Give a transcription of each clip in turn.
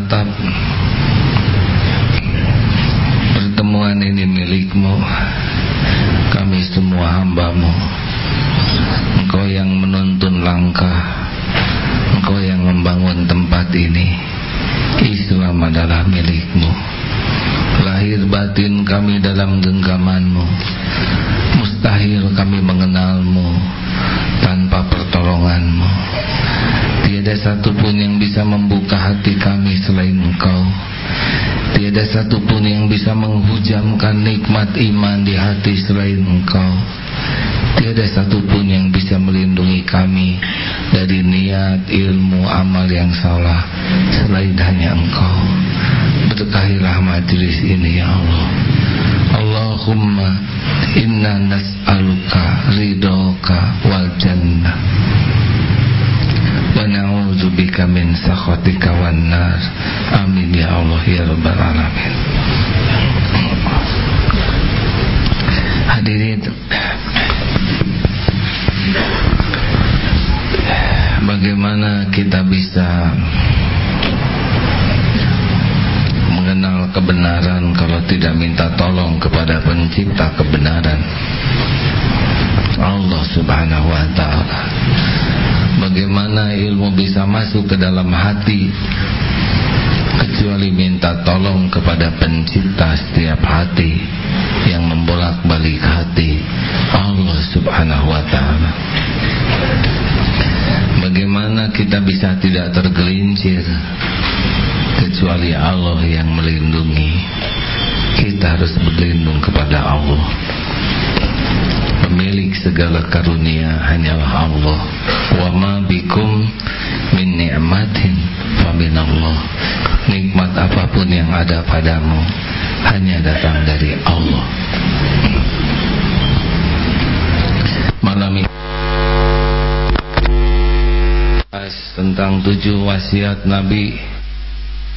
maha satupun yang bisa menghujamkan nikmat iman di hati selain engkau Tiada satupun yang bisa melindungi kami Dari niat, ilmu, amal yang salah Selain hanya engkau. Berkahilah majlis ini ya Allah. Allahumma inna nas'aluka ridhoka wal jannah na'udzu bika min sakhatika wan nar. Amin ya Allah ya rabbal alamin. Hadirin Bagaimana kita bisa mengenal kebenaran kalau tidak minta tolong kepada pencipta kebenaran? Allah subhanahu wa ta'ala Bagaimana ilmu bisa masuk ke dalam hati? Kecuali minta tolong kepada pencipta setiap hati Yang membolak-balik hati Allah subhanahu wa ta'ala. Bagaimana kita bisa tidak tergelincir? Kecuali Allah yang melindungi. Kita harus berlindung kepada Allah Pemilik segala karunia hanyalah Allah. Wa ma bikum min ni'matin faminallah Nikmat apa pun yang ada padamu Hanya datang dari Allah. Malam ini tentang tujuh wasiat Nabi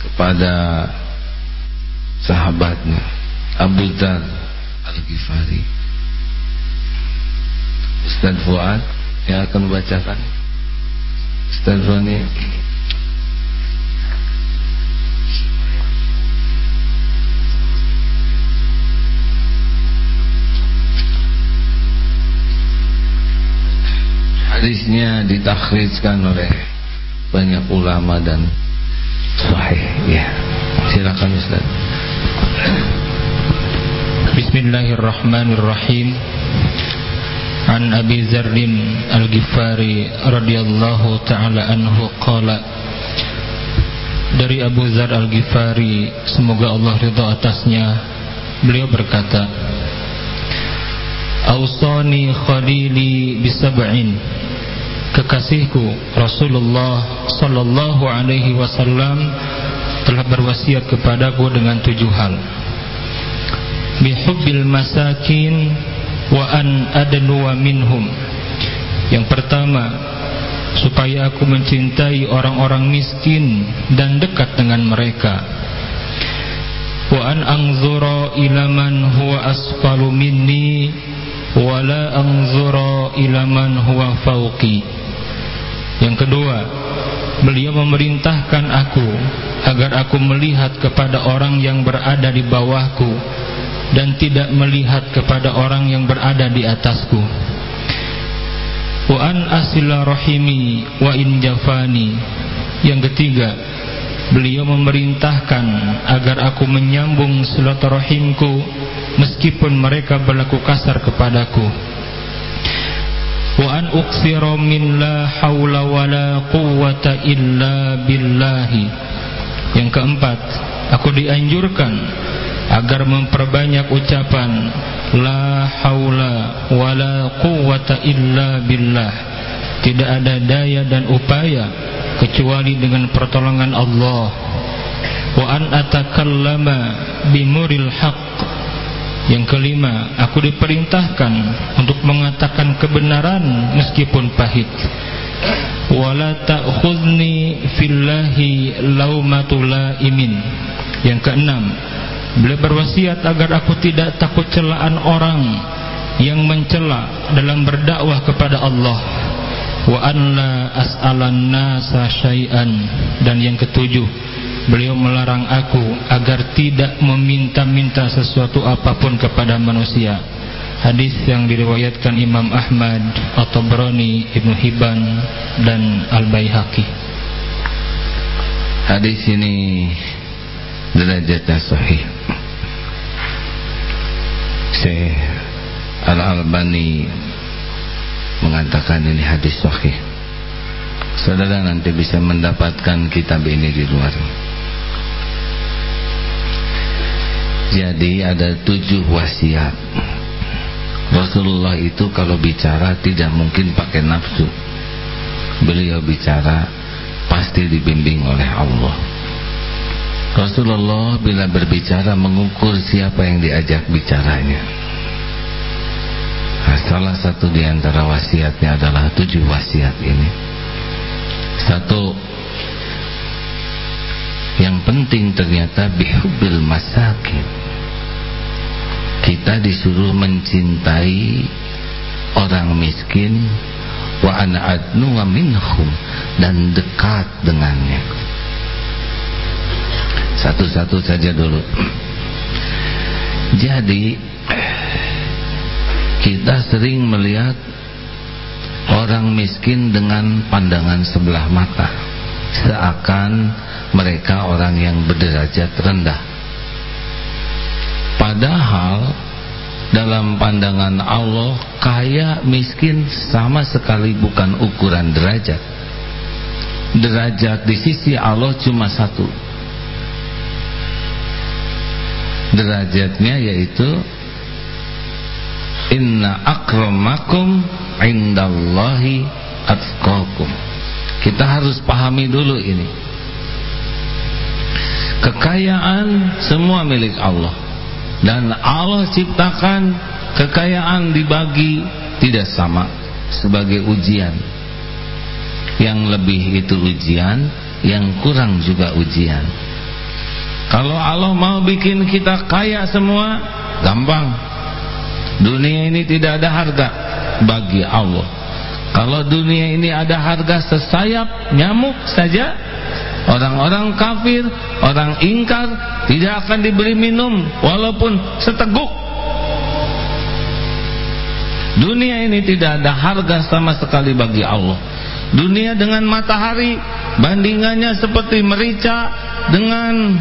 kepada sahabatnya Abu Dhar Al-Ghifari Ustaz Fuad yang akan membacakan. Ustaz Roni hadisnya ditakhrijkan oleh banyak ulama dan sahih. Ya silakan Ustaz. Bismillahirrahmanirrahim An Abi Zarrin Al-Ghifari radhiyallahu taala anhu qala Dari Abu Zar Al-Ghifari semoga Allah ridha atasnya beliau berkata Ausani khalili bisab'in Kekasihku Rasulullah sallallahu alaihi wasallam telah berwasiat kepadaku dengan tujuh hal. Bihubbil masakin wa an adnuwa minhum. Yang pertama supaya aku mencintai orang-orang miskin dan dekat dengan mereka. Wa an anzura ila man huwa asfalu minni wa la anzura ila man huwa fawqi. Yang kedua beliau memerintahkan aku agar aku melihat kepada orang yang berada di bawahku dan tidak melihat kepada orang yang berada di atasku. Wa an asila rahimi wa in jafani. Yang ketiga beliau memerintahkan agar aku menyambung silaturahimku meskipun mereka berlaku kasar kepadaku. Wa an uksira min la hawla wa la illa billahi. Yang keempat aku dianjurkan agar memperbanyak ucapan la haula wa la quwwata illa billah. Tidak ada daya dan upaya kecuali dengan pertolongan Allah. Wa an atakallama bimuril haqq. Yang kelima aku diperintahkan untuk mengatakan kebenaran meskipun pahit. Wala ta'khudni fillahi laumatu laimin. Yang keenam beliau berwasiat agar aku tidak takut celaan orang yang mencela dalam berdakwah kepada Allah. Wa an la as'alan syai'an. Dan yang ketujuh beliau melarang aku agar tidak meminta-minta sesuatu apa pun kepada manusia. Hadis yang diriwayatkan Imam Ahmad atau Brani Ibnu Hibban dan Al-Baihaqi. Hadis ini derajatnya sahih Syekh Al-Albani mengatakan ini hadis sahih. Saudara nanti bisa mendapatkan kitab ini di luar. Jadi ada tujuh wasiat. Rasulullah itu kalau bicara tidak mungkin pakai nafsu. Beliau bicara pasti dibimbing oleh Allah. Rasulullah bila berbicara mengukur siapa yang diajak bicaranya. Nah, salah satu di antara wasiatnya adalah tujuh wasiat ini. Satu yang penting ternyata bihubil masakin. Kita disuruh mencintai orang miskin wa ana adnu wa minhum dan dekat dengannya. Satu-satu saja dulu. Jadi kita sering melihat orang miskin dengan pandangan sebelah mata. Seakan mereka orang yang berderajat rendah. Padahal dalam pandangan Allah kaya miskin sama sekali bukan ukuran derajat. Derajat di sisi Allah cuma satu derajatnya yaitu Inna akramakum indallahi atqakum. Kita harus pahami dulu ini. Kekayaan semua milik Allah. Dan Allah ciptakan kekayaan dibagi tidak sama sebagai ujian. Yang lebih itu ujian, yang kurang juga ujian. Kalau Allah mau bikin kita kaya semua, gampang Dunia ini tidak ada harga bagi Allah. Kalau dunia ini ada harga sesayap nyamuk saja, orang-orang kafir, orang ingkar tidak akan diberi minum walaupun seteguk. Dunia ini tidak ada harga sama sekali bagi Allah. Dunia dengan matahari bandingannya seperti merica dengan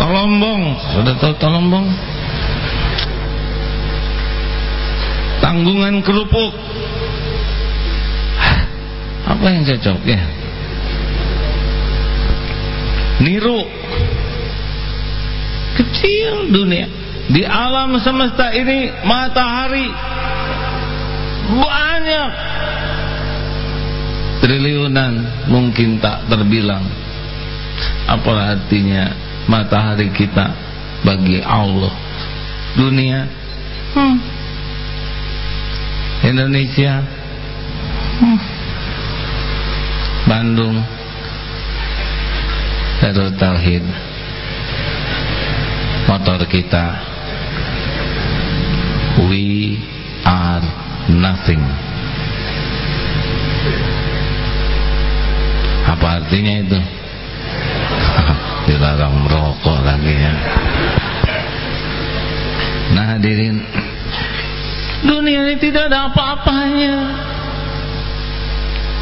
Tolombong, sudah tahu Tolombong? Tanggungan kerupuk. Apa yang cocok ya? Niru. Kecil dunia. Di alam semesta ini matahari banyak triliunan mungkin tak terbilang. Apa artinya matahari kita bagi Allah. Dunia. Hmm. Indonesia. Hmm. Bandung. Darul Tauhid. Motor kita. We are nothing. Apa artinya itu dilarang merokok lagi ya nah hadirin dunia ini tidak ada apa-apanya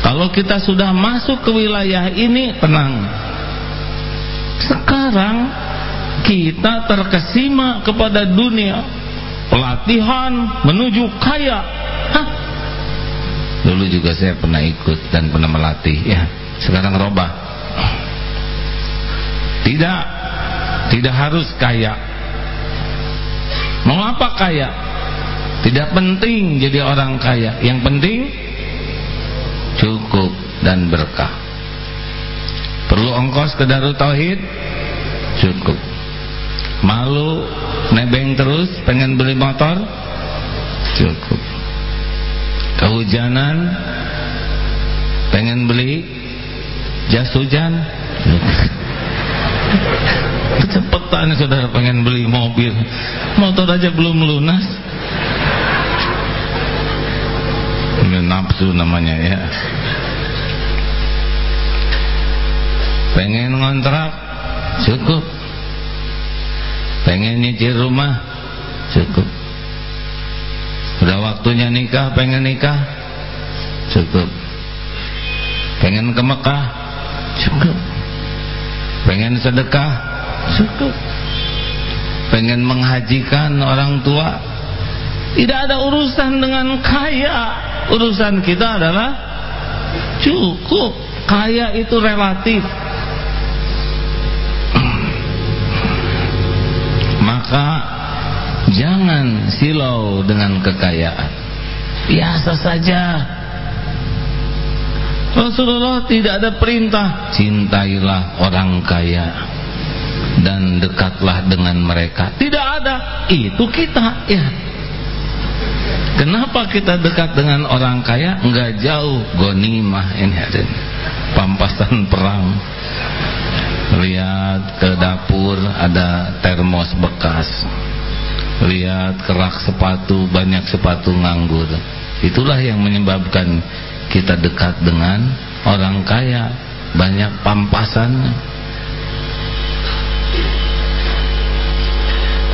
kalau kita sudah masuk ke wilayah ini tenang sekarang kita terkesima kepada dunia pelatihan menuju kaya. Hah? Dulu juga saya pernah ikut dan pernah melatih ya. Sekarang robah. Tidak tidak harus kaya. Mau apa kaya? Tidak penting jadi orang kaya. Yang penting cukup dan berkah. Perlu ongkos ke Darut Tauhid? Cukup. Malu nebeng terus pengen beli motor? Cukup. Kehujanan pengen beli jas hujan? Cukup. Kecepatan saudara pengen beli mobil. Motor aja belum lunas. Ini nafsu namanya ya. Pengen ngontrak Cukup. Pengen nyicil rumah Cukup. Udah waktunya nikah Pengen nikah Cukup. Pengen ke Mekah Cukup Pengen sedekah? Cukup. Pengen menghajikan orang tua? Tidak ada urusan dengan kaya. Urusan kita adalah Cukup. Kaya itu relatif. Maka Jangan silau dengan kekayaan. Biasa saja Rasulullah tidak ada perintah. Cintailah orang kaya Dan dekatlah dengan mereka. Tidak ada. Itu kita ya. Kenapa kita dekat dengan orang kaya? Enggak jauh. Gonimah ini ada. Pampasan perang. Lihat ke dapur Ada termos bekas. Lihat kerak sepatu Banyak sepatu nganggur. Itulah yang menyebabkan kita dekat dengan orang kaya banyak pampasan.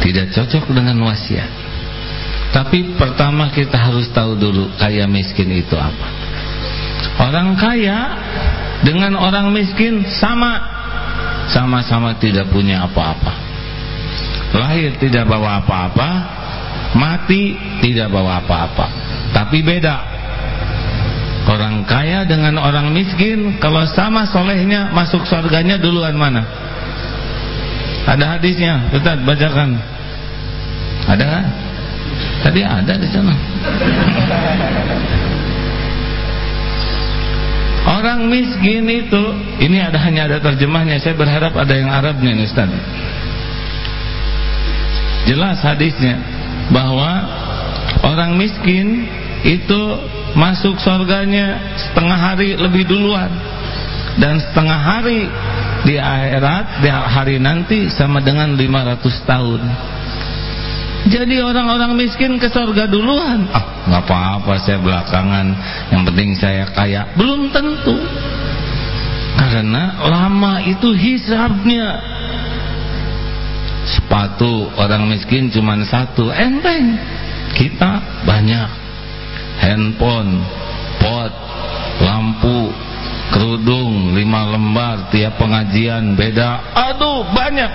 Tidak cocok dengan wasiat. Tapi pertama kita harus tahu dulu kaya miskin itu apa. Orang kaya dengan orang miskin sama. Sama-sama tidak punya apa-apa. Lahir tidak bawa apa-apa. Mati tidak bawa apa-apa. Tapi beda Orang kaya dengan orang miskin Kalau sama solehnya Masuk surganya duluan mana? Ada hadisnya Ustaz bacakan. Ada kan? Tadi ada di sana. Orang miskin itu Ini ada hanya ada terjemahnya Saya berharap ada yang Arabnya nih Ustaz. Jelas hadisnya Bahwa Orang miskin Itu masuk surganya setengah hari lebih duluan. Dan setengah hari di akhirat di hari nanti sama dengan 500 tahun. Jadi orang-orang miskin ke surga duluan. Ah nggak apa-apa saya belakangan. Yang penting saya kaya. Belum tentu. Karena lama itu hisabnya. Sepatu orang miskin cuma satu enteng. Kita banyak handphone, pot, lampu, kerudung, lima lembar, tiap pengajian beda. Aduh, banyak.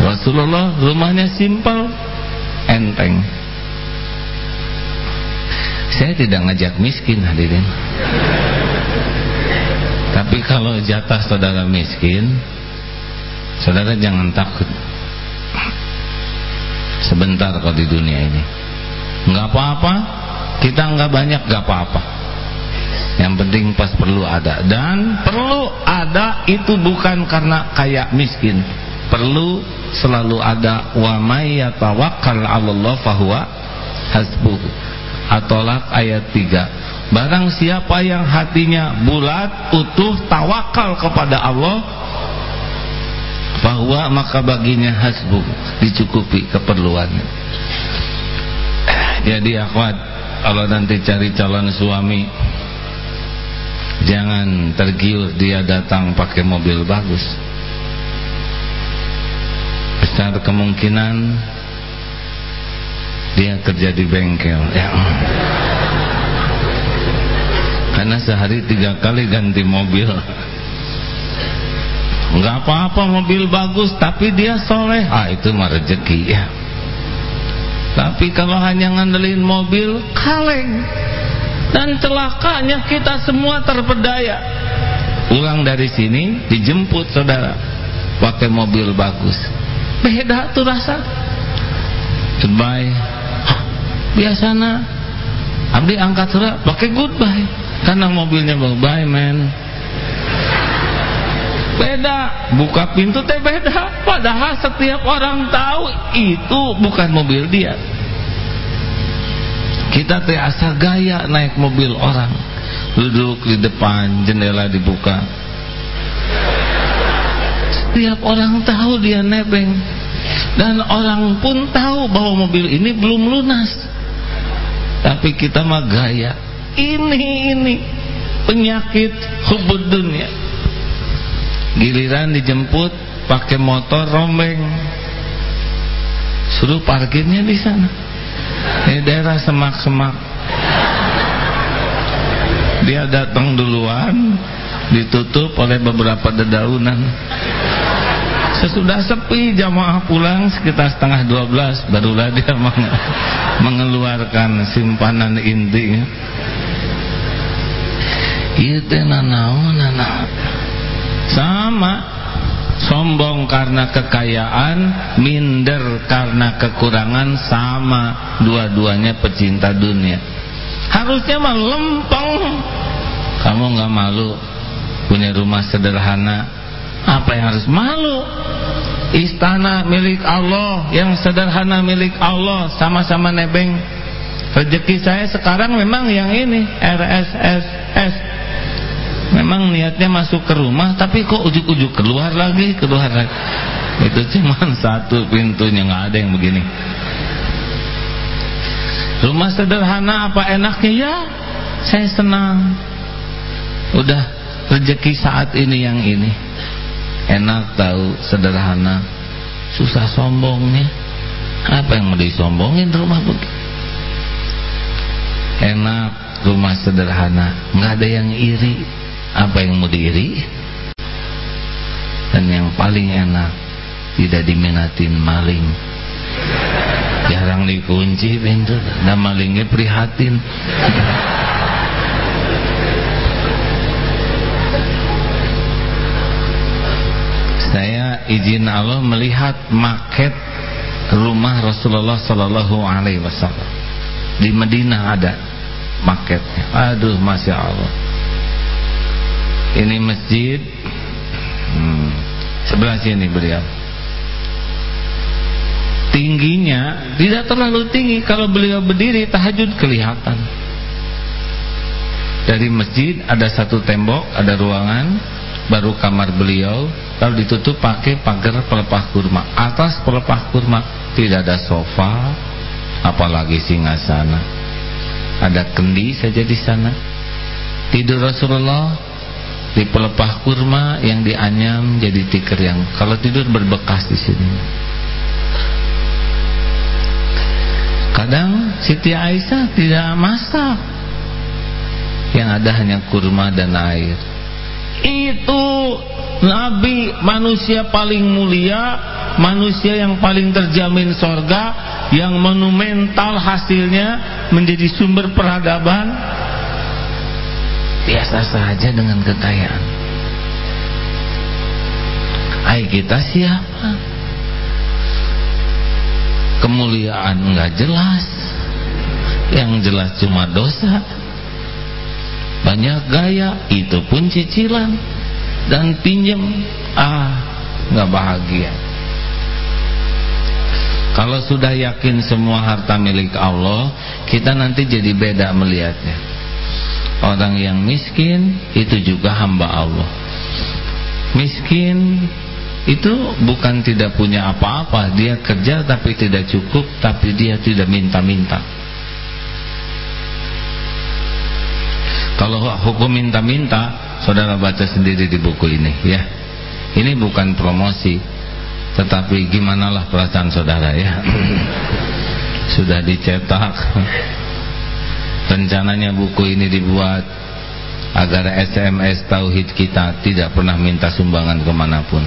Rasulullah rumahnya simpel, enteng. Saya tidak ngajak miskin hadirin. Tapi kalau jatah saudara miskin, saudara jangan takut. Sebentar kau di dunia ini. Enggak apa-apa, kita nggak banyak nggak apa-apa. Yang penting pas perlu ada. Dan perlu ada itu bukan karena kaya miskin. Perlu selalu ada wa may yatawakkal 'alallah fahuwa hasbuh. Atolak ayat 3 barang siapa yang hatinya bulat utuh tawakal kepada Allah bahwa maka baginya hasbuh dicukupi keperluannya. Jadi akhwat kalau nanti cari calon suami jangan tergiur dia datang pakai mobil bagus. Besar kemungkinan dia kerja di bengkel ya. Karena sehari tiga kali ganti mobil. Nggak apa-apa mobil bagus tapi dia soleh. Ah itu mah rezeki ya Tapi kalau hanya ngandelin mobil kaleng dan celakanya kita semua terpedaya. Pulang dari sini dijemput saudara pakai mobil bagus. Beda tuh rasa. Goodbye. Biasana Abdi angkat surat pakai goodbye karena mobilnya bagus. Bye man beda buka pintu teh beda. Padahal setiap orang tahu itu bukan mobil dia. Kita teh asa gaya naik mobil orang. Duduk di depan jendela dibuka. Setiap orang tahu dia nebeng. Dan orang pun tahu bahwa mobil ini belum lunas. Tapi kita mah gaya. Ini ini. Penyakit hubud dunia giliran dijemput pakai motor rombeng. Suruh parkirnya di sana. Di daerah semak-semak. Dia datang duluan ditutup oleh beberapa dedaunan. Sesudah sepi jamaah pulang sekitar setengah 12 barulah dia mengeluarkan simpanan inti itu nanaon nanaon sama. Sombong karena kekayaan minder karena kekurangan sama dua-duanya pecinta dunia. Harusnya mah lempeng. Kamu nggak malu punya rumah sederhana? Apa yang harus malu? Istana milik Allah yang sederhana milik Allah sama-sama nebeng. Rezeki saya sekarang memang yang ini RSSS memang niatnya masuk ke rumah tapi kok ujuk-ujuk keluar lagi keluar lagi. Itu cuma satu pintunya nggak ada yang begini. Rumah sederhana apa enaknya? Ya saya senang. Udah rezeki saat ini yang ini. Enak tahu sederhana. Susah sombongnya. Apa yang mau disombongin rumah begini? Enak rumah sederhana. Nggak ada yang iri apa yang mau diiri dan yang paling enak tidak diminatin maling. Jarang dikunci pintu dan malingnya prihatin. Saya izin Allah melihat maket rumah Rasulullah Sallallahu Alaihi Wasallam. Di Medina ada maketnya. Aduh masya Allah ini masjid. Hmm, sebelah sini beliau. Tingginya tidak terlalu tinggi. Kalau beliau berdiri tahajud kelihatan. Dari masjid ada satu tembok ada ruangan baru kamar beliau. Lalu ditutup pakai pagar pelepah kurma. Atas pelepah kurma tidak ada sofa apalagi singgasana ada kendi saja di sana. Tidur Rasulullah di pelepah kurma yang dianyam jadi tikar yang kalau tidur berbekas di sini. Kadang Siti Aisyah tidak masak. Yang ada hanya kurma dan air. Itu Nabi manusia paling mulia, manusia yang paling terjamin sorga, yang monumental hasilnya menjadi sumber peradaban biasa saja dengan kekayaan. Hai kita siapa? Kemuliaan nggak jelas. Yang jelas cuma dosa. Banyak gaya itu pun cicilan. Dan pinjam ah nggak bahagia. Kalau sudah yakin semua harta milik Allah kita nanti jadi beda melihatnya Orang yang miskin itu juga hamba Allah. Miskin itu bukan tidak punya apa-apa, dia kerja tapi tidak cukup, tapi dia tidak minta-minta. Kalau hukum minta-minta, saudara baca sendiri di buku ini ya. Ini bukan promosi, tetapi gimanalah perasaan saudara ya. Sudah dicetak Rencananya buku ini dibuat agar SMS Tauhid kita tidak pernah minta sumbangan ke mana pun.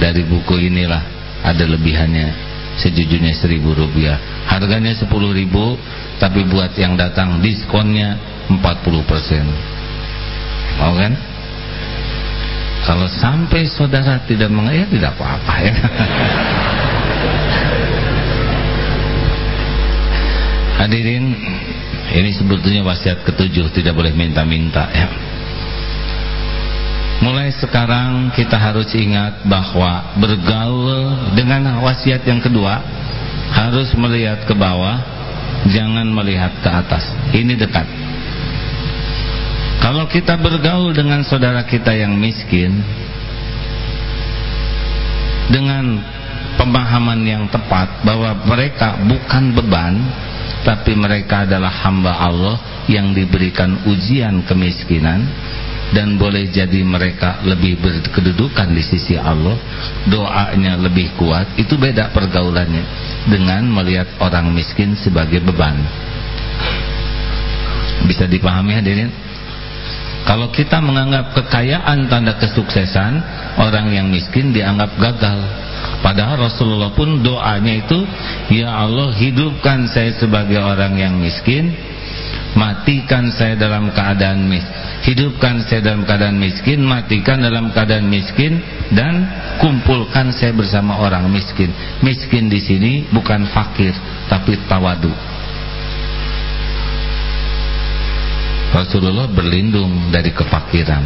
Dari buku inilah ada lebihannya sejujurnya seribu rupiah. Harganya sepuluh ribu tapi buat yang datang diskonnya 40% mau kan? Kalau sampai saudara tidak mengerti ya tidak apa-apa ya. Hadirin ini sebetulnya wasiat ketujuh tidak boleh minta-minta ya Mulai sekarang kita harus ingat bahwa bergaul dengan wasiat yang kedua harus melihat ke bawah, jangan melihat ke atas. Ini dekat. Kalau kita bergaul dengan saudara kita yang miskin dengan pemahaman yang tepat bahwa mereka bukan beban tapi mereka adalah hamba Allah yang diberikan ujian kemiskinan dan boleh jadi mereka lebih berkedudukan di sisi Allah. Doanya lebih kuat itu beda pergaulannya dengan melihat orang miskin sebagai beban. Bisa dipahami hadirin? Kalau kita menganggap kekayaan tanda kesuksesan orang yang miskin dianggap gagal padahal Rasulullah pun doanya itu ya Allah hidupkan saya sebagai orang yang miskin matikan saya dalam keadaan miskin hidupkan saya dalam keadaan miskin, matikan dalam keadaan miskin dan kumpulkan saya bersama orang miskin. Miskin di sini bukan fakir tapi tawadu. Rasulullah berlindung dari kefakiran.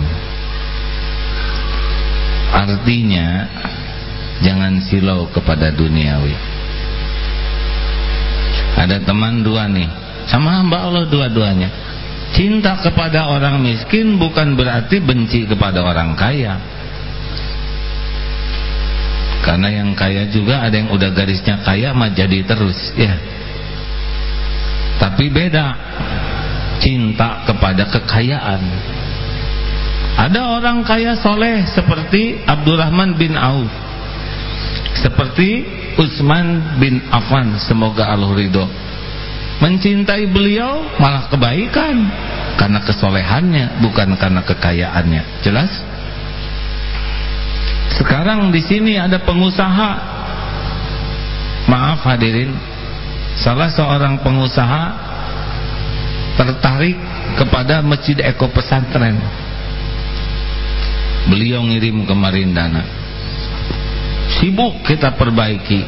Artinya jangan silau kepada duniawi. Ada teman dua nih, sama hamba Allah dua-duanya Cinta kepada orang miskin bukan berarti benci kepada orang kaya. Karena yang kaya juga ada yang udah garisnya kaya mah jadi terus, ya. Tapi beda cinta kepada kekayaan. Ada orang kaya soleh seperti Abdurrahman bin Auf, seperti Utsman bin Affan, semoga Allah ridho. Mencintai beliau malah kebaikan karena kesolehannya bukan karena kekayaannya. Jelas? Sekarang di sini ada pengusaha. Maaf hadirin. Salah seorang pengusaha tertarik kepada masjid eko pesantren. Beliau ngirim kemarin dana sibuk kita perbaiki.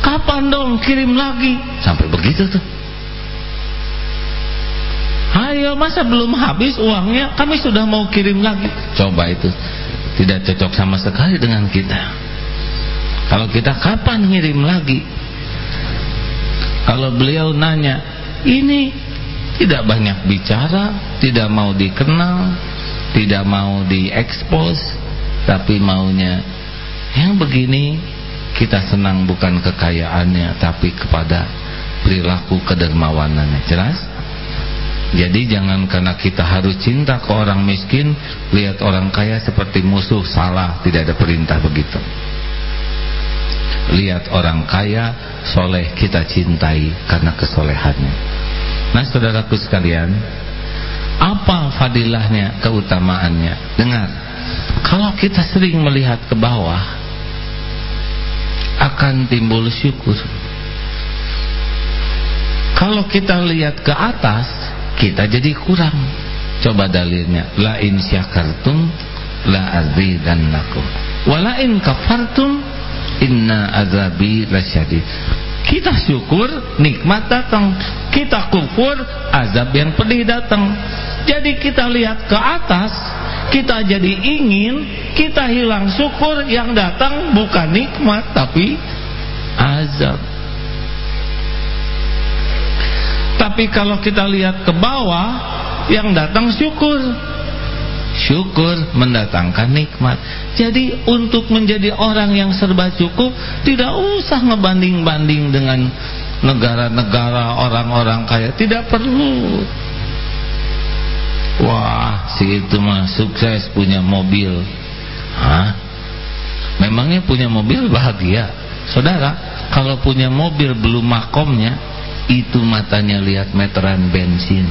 Kapan dong kirim lagi? Sampai begitu tuh. Ayo masa belum habis uangnya? Kami sudah mau kirim lagi. Coba itu Tidak cocok sama sekali dengan kita. Kalau kita kapan ngirim lagi? Kalau beliau nanya Ini tidak banyak bicara Tidak mau dikenal Tidak mau diekspos Tapi maunya Yang begini Kita senang bukan kekayaannya Tapi kepada perilaku kedermawanannya. Jelas? Jadi jangan karena kita harus cinta ke orang miskin Lihat orang kaya seperti musuh. Salah, tidak ada perintah begitu. Lihat orang kaya Soleh kita cintai Karena kesolehannya. Nah saudaraku sekalian Apa fadilahnya, keutamaannya? Dengar Kalau kita sering melihat ke bawah Akan timbul syukur. Kalau kita lihat ke atas kita jadi kurang. Coba dalilnya. La in syakartum la azidannakum. Wa la in kafartum inna azabi lasyadid. Kita syukur nikmat datang. Kita kufur azab yang pedih datang. Jadi kita lihat ke atas kita jadi ingin kita hilang syukur yang datang bukan nikmat tapi azab. Tapi kalau kita lihat ke bawah Yang datang syukur. Syukur mendatangkan nikmat. Jadi untuk menjadi orang yang serba cukup Tidak usah ngebanding-banding dengan Negara-negara orang-orang kaya. Tidak perlu Wah si itu mah sukses punya mobil. Hah? Memangnya punya mobil bahagia? Saudara Kalau punya mobil belum makomnya itu matanya lihat meteran bensin.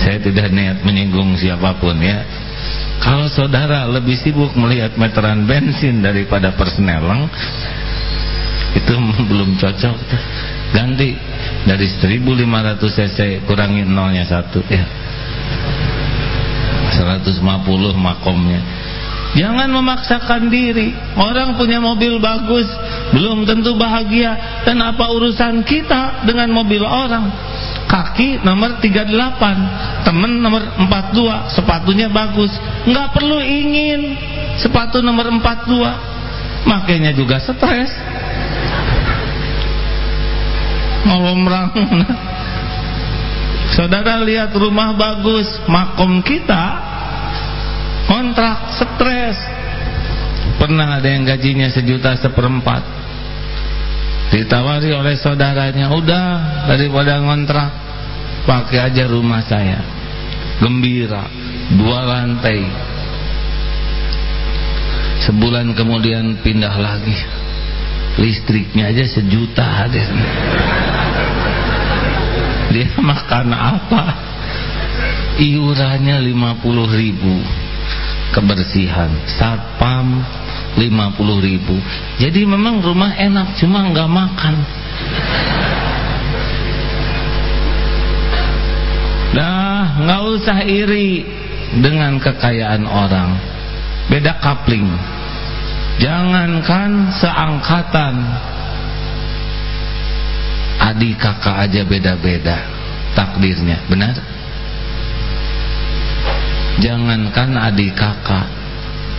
Saya tidak niat menyinggung siapa pun ya. Kalau saudara lebih sibuk melihat meteran bensin daripada persneleng, itu belum cocok. Ganti dari 1500 cc kurangi nolnya satu ya. 150 makomnya. Jangan memaksakan diri. Orang punya mobil bagus, belum tentu bahagia. Dan apa urusan kita dengan mobil orang? Kaki nomor 38, temen nomor 42, sepatunya bagus. Nggak perlu ingin sepatu nomor 42. Makanya juga stres. Ngomong Saudara lihat rumah bagus, makom kita kontrak stres. Pernah ada yang gajinya sejuta seperempat. Ditawari oleh saudaranya udah daripada ngontrak pakai aja rumah saya. Gembira dua lantai. Sebulan kemudian pindah lagi listriknya aja sejuta hadir dia makan apa? Iurannya 50 ribu. Kebersihan. Satpam 50 ribu. Jadi memang rumah enak cuma nggak makan. Dah nggak usah iri dengan kekayaan orang. Beda kapling jangankan seangkatan. Adik kakak aja beda-beda takdirnya benar? Jangankan adik kakak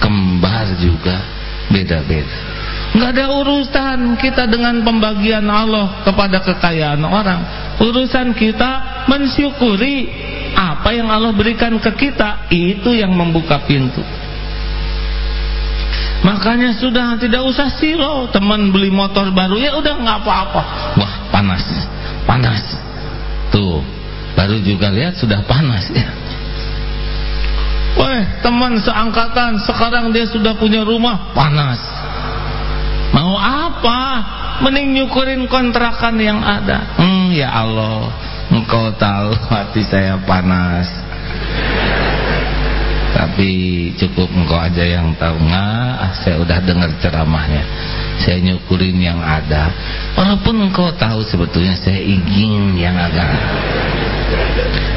Kembar juga Beda-beda. Nggak ada urusan kita dengan pembagian Allah Kepada kekayaan orang. Urusan kita mensyukuri Apa yang Allah berikan ke kita Itu yang membuka pintu Makanya sudah tidak usah silo Teman beli motor baru Ya udah nggak apa-apa. Wah panas. Panas. Tuh Baru juga lihat sudah panas ya. Weh teman seangkatan Sekarang dia sudah punya rumah Panas. Mau apa? Mending nyukurin kontrakan yang ada. Hmm ya Allah Engkau tahu hati saya panas Tapi cukup engkau aja yang tahu. Nggak saya udah dengar ceramahnya. Saya nyukurin yang ada. Walaupun engkau tahu sebetulnya Saya ingin yang agak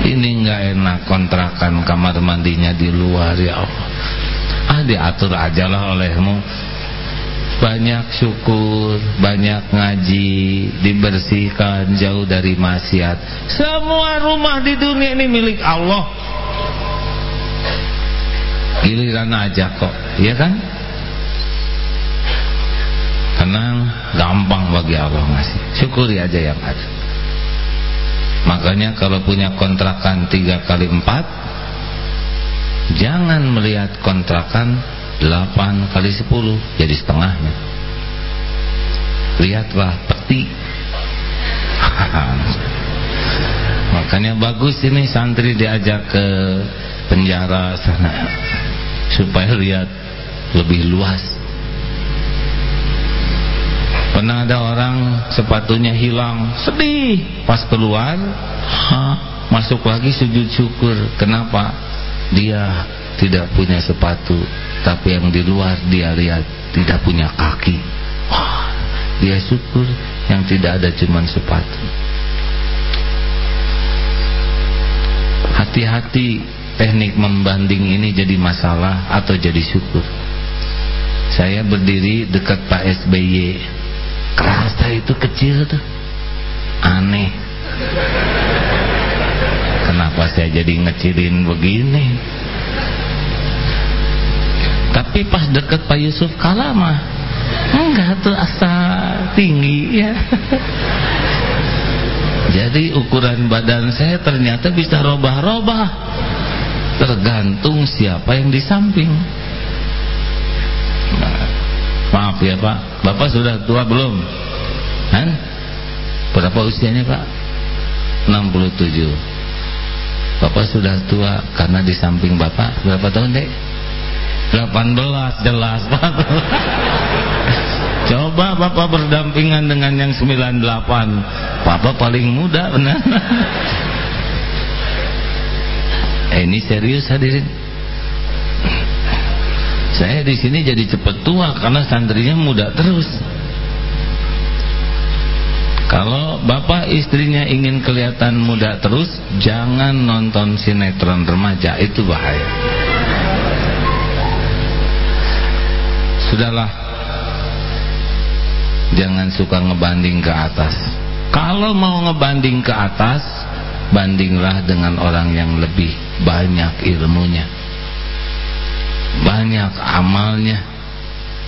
ini nggak enak kontrakan kamar mandinya di luar ya Allah. Ah diatur aja lah olehmu. Banyak syukur banyak ngaji dibersihkan jauh dari maksiat. Semua rumah di dunia ini milik Allah giliran aja kok ya kan? Tenang gampang bagi Allah ngasih. Syukuri aja yang ada. Makanya kalau punya kontrakan tiga kali empat Jangan melihat kontrakan delapan kali sepuluh Jadi setengahnya. Lihatlah peti. Makanya bagus ini santri diajak ke penjara sana Supaya lihat lebih luas Pernah ada orang sepatunya hilang, sedih. Pas keluar, ha, masuk lagi sujud syukur. Kenapa? Dia tidak punya sepatu, tapi yang di luar dia lihat tidak punya kaki. Wah, dia syukur yang tidak ada cuman sepatu. Hati-hati teknik membanding ini jadi masalah atau jadi syukur. Saya berdiri dekat Pak SBY kerasa itu kecil tuh. Aneh. Kenapa saya jadi ngecilin begini? Tapi pas deket Pak Yusuf kalah mah enggak tuh asa tinggi ya. Jadi ukuran badan saya ternyata bisa robah-robah tergantung siapa yang di samping Maaf ya Pak, Bapak sudah tua belum? Kan? Berapa usianya Pak? 67 Bapak sudah tua karena di samping Bapak berapa tahun dek? 18 jelas Pak Coba Bapak berdampingan dengan yang 98 Bapak paling muda benar eh, Ini serius hadirin Saya di sini jadi cepet tua karena santrinya muda terus. Kalau bapak istrinya ingin kelihatan muda terus, jangan nonton sinetron remaja, itu bahaya. Sudahlah, jangan suka ngebanding ke atas. Kalau mau ngebanding ke atas, bandinglah dengan orang yang lebih banyak ilmunya. Banyak amalnya.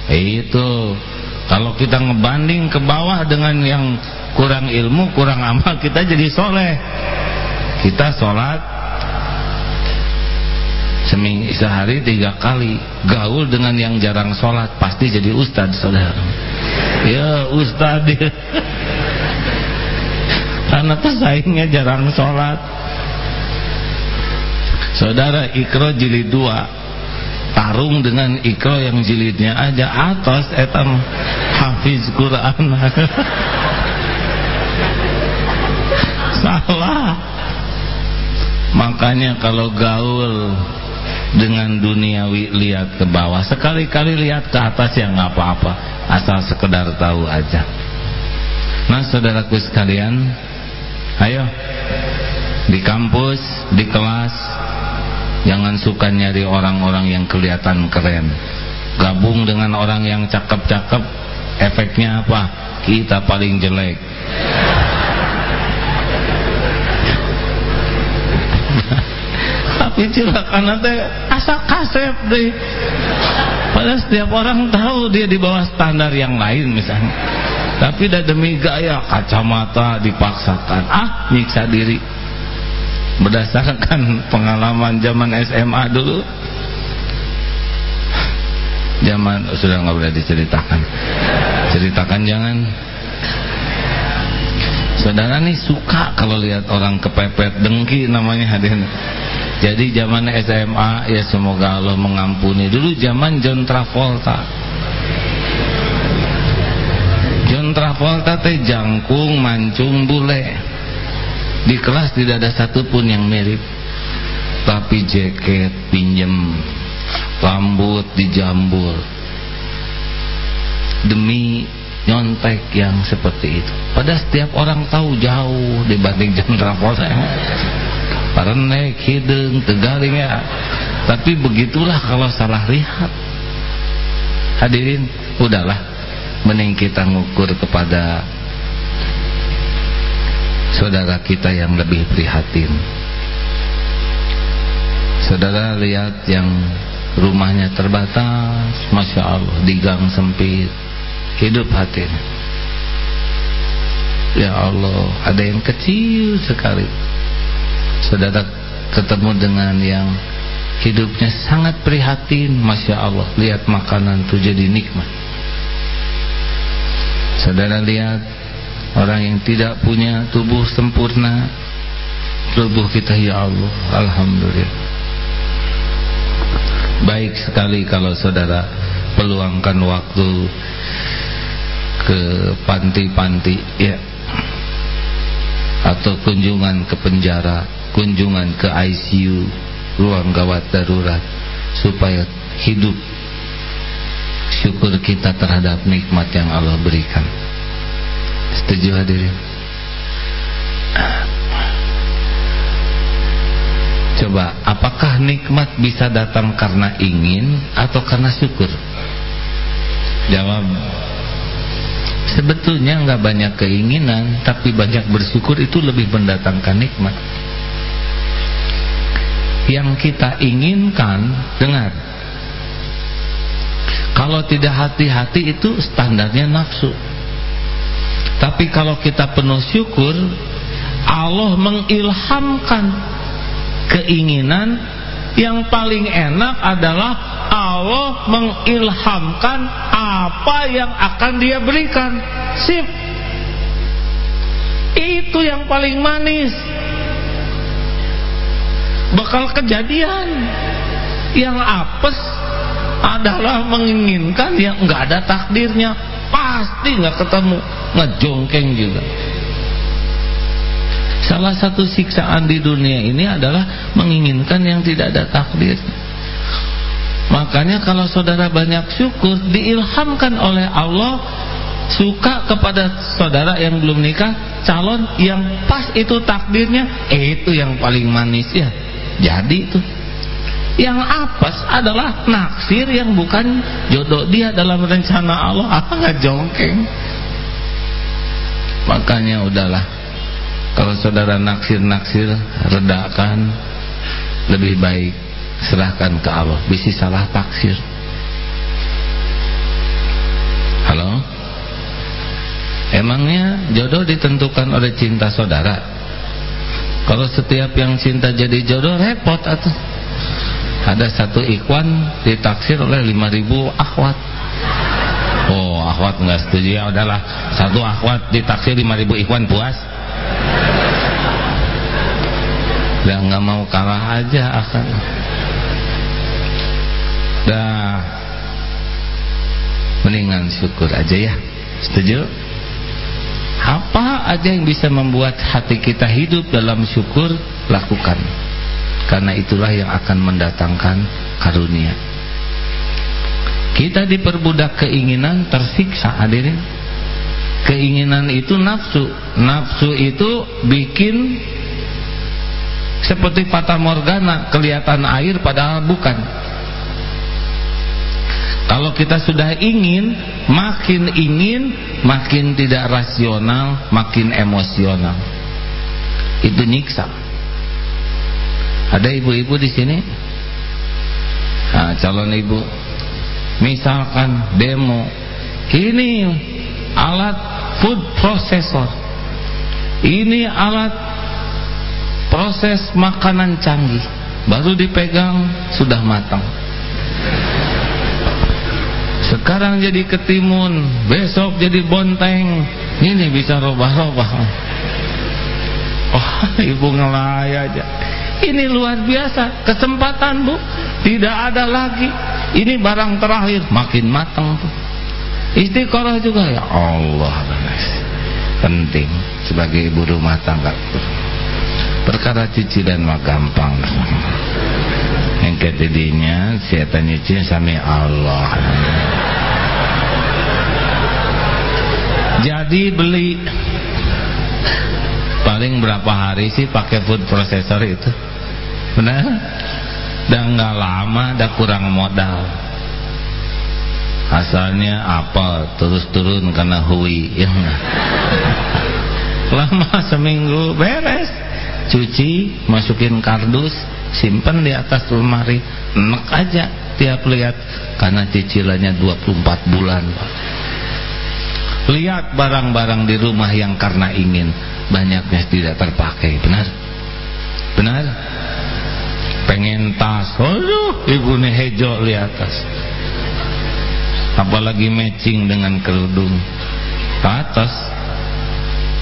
Itu kalau kita ngebanding ke bawah dengan yang kurang ilmu kurang amal kita jadi soleh. Kita sholat seminggu sehari tiga kali gaul dengan yang jarang sholat pasti jadi ustad saudara. Ya ustad karena pesaingnya jarang sholat. Saudara ikro jilid dua. Tarung dengan Iko yang jilidnya aja atas etam. Hafiz Quran. Salah. Makanya kalau gaul dengan duniawi lihat ke bawah. Sekali-kali lihat ke atas ya nggak apa-apa. Asal sekedar tahu aja. Nah saudaraku sekalian ayo. Di kampus di kelas Jangan suka nyari orang-orang yang kelihatan keren. Gabung dengan orang yang cakep-cakep Efeknya apa? Kita paling jelek. Tapi karena teh asal kasep deh. Padahal setiap orang tahu dia di bawah standar yang lain misalnya Tapi dah demi gaya kacamata dipaksakan. Ah nyiksa diri. Berdasarkan pengalaman zaman SMA dulu zaman sudah nggak boleh diceritakan. Ceritakan jangan. Saudara nih suka kalau lihat orang kepepet dengki namanya hadirin jadi zaman SMA ya semoga Allah mengampuni. Dulu zaman John Travolta John Travolta teh jangkung mancung bule. Di kelas tidak ada satupun yang mirip. Tapi jaket pinjem Rambut dijambul Demi nyontek yang seperti itu. Pada setiap orang tahu jauh dibanding jam Travolta Parenek, hidung, tegaling ya. Tapi begitulah kalau salah lihat. Hadirin, udahlah Mending kita ngukur kepada saudara kita yang lebih prihatin. Saudara lihat yang rumahnya terbatas Masya Allah di gang sempit hidup hatinya ya Allah ada yang kecil sekali. Saudara ketemu dengan yang hidupnya sangat prihatin Masya Allah lihat makanan itu jadi nikmat saudara lihat Orang yang tidak punya tubuh sempurna Tubuh kita ya Allah Alhamdulillah. Baik sekali kalau saudara Peluangkan waktu Ke panti-panti Ya. Atau kunjungan ke penjara Kunjungan ke ICU Ruang gawat darurat Supaya hidup Syukur kita terhadap nikmat yang Allah berikan. Setuju hadirin? Coba apakah nikmat bisa datang karena ingin Atau karena syukur? Jawab. Sebetulnya nggak banyak keinginan Tapi banyak bersyukur itu lebih mendatangkan nikmat. Yang kita inginkan Dengar Kalau tidak hati-hati itu standarnya nafsu. Tapi kalau kita penuh syukur Allah mengilhamkan keinginan yang paling enak adalah Allah mengilhamkan apa yang akan dia berikan. Sip. Itu yang paling manis. Bakal kejadian. Yang apes adalah menginginkan yang nggak ada takdirnya. Pasti nggak ketemu ngejongkeng juga. Salah satu siksaan di dunia ini adalah menginginkan yang tidak ada takdir. Makanya kalau saudara banyak syukur diilhamkan oleh Allah suka kepada saudara yang belum nikah calon yang pas itu takdirnya eh itu yang paling manis ya. Jadi itu yang apes adalah naksir yang bukan jodoh dia dalam rencana Allah. Apa nggak jongkeng? Makanya udahlah. Kalau saudara naksir-naksir redakan lebih baik serahkan ke Allah. Bisa salah taksir. Halo? Emangnya jodoh ditentukan oleh cinta saudara? Kalau setiap yang cinta jadi jodoh repot atau ada satu ikwan ditaksir oleh 5000 akhwat. Oh akhwat nggak setuju ya udahlah. Satu akhwat ditaksir 5000 ikwan puas. Udah nggak mau kalah aja akan dah. Mendingan syukur aja ya. Setuju? Apa aja yang bisa membuat hati kita hidup dalam syukur lakukan karena itulah yang akan mendatangkan karunia. Kita diperbudak keinginan tersiksa hadirin. Keinginan itu nafsu. Nafsu itu bikin seperti fata morgana kelihatan air padahal bukan. Kalau kita sudah ingin makin ingin makin tidak rasional makin emosional. Itu nyiksa ada ibu-ibu di sini? Nah, calon ibu. Misalkan demo. Ini alat food processor. Ini alat proses makanan canggih. Baru dipegang sudah matang. Sekarang jadi ketimun besok jadi bonteng. Ini bisa robah-robah. Oh ibu ngelay aja ini luar biasa kesempatan bu. Tidak ada lagi. Ini barang terakhir. Makin matang tuh istiqoroh juga ya Allah. Penting sebagai ibu rumah tangga perkara cicilan mah gampang. Yang ketidinya saya nyicil sami Allah. Jadi beli paling berapa hari sih pakai food processor itu? Benar? Dan nggak lama dah kurang modal. Asalnya apa terus turun karena hui ya lama seminggu beres. Cuci masukin kardus simpan di atas lemari enak aja tiap lihat karena cicilannya 24 bulan lihat barang-barang di rumah yang karena ingin banyaknya tidak terpakai benar? Benar? Pengen tas. Aduh ibu nih hejo di atas. Apalagi matching dengan kerudung. Ke atas.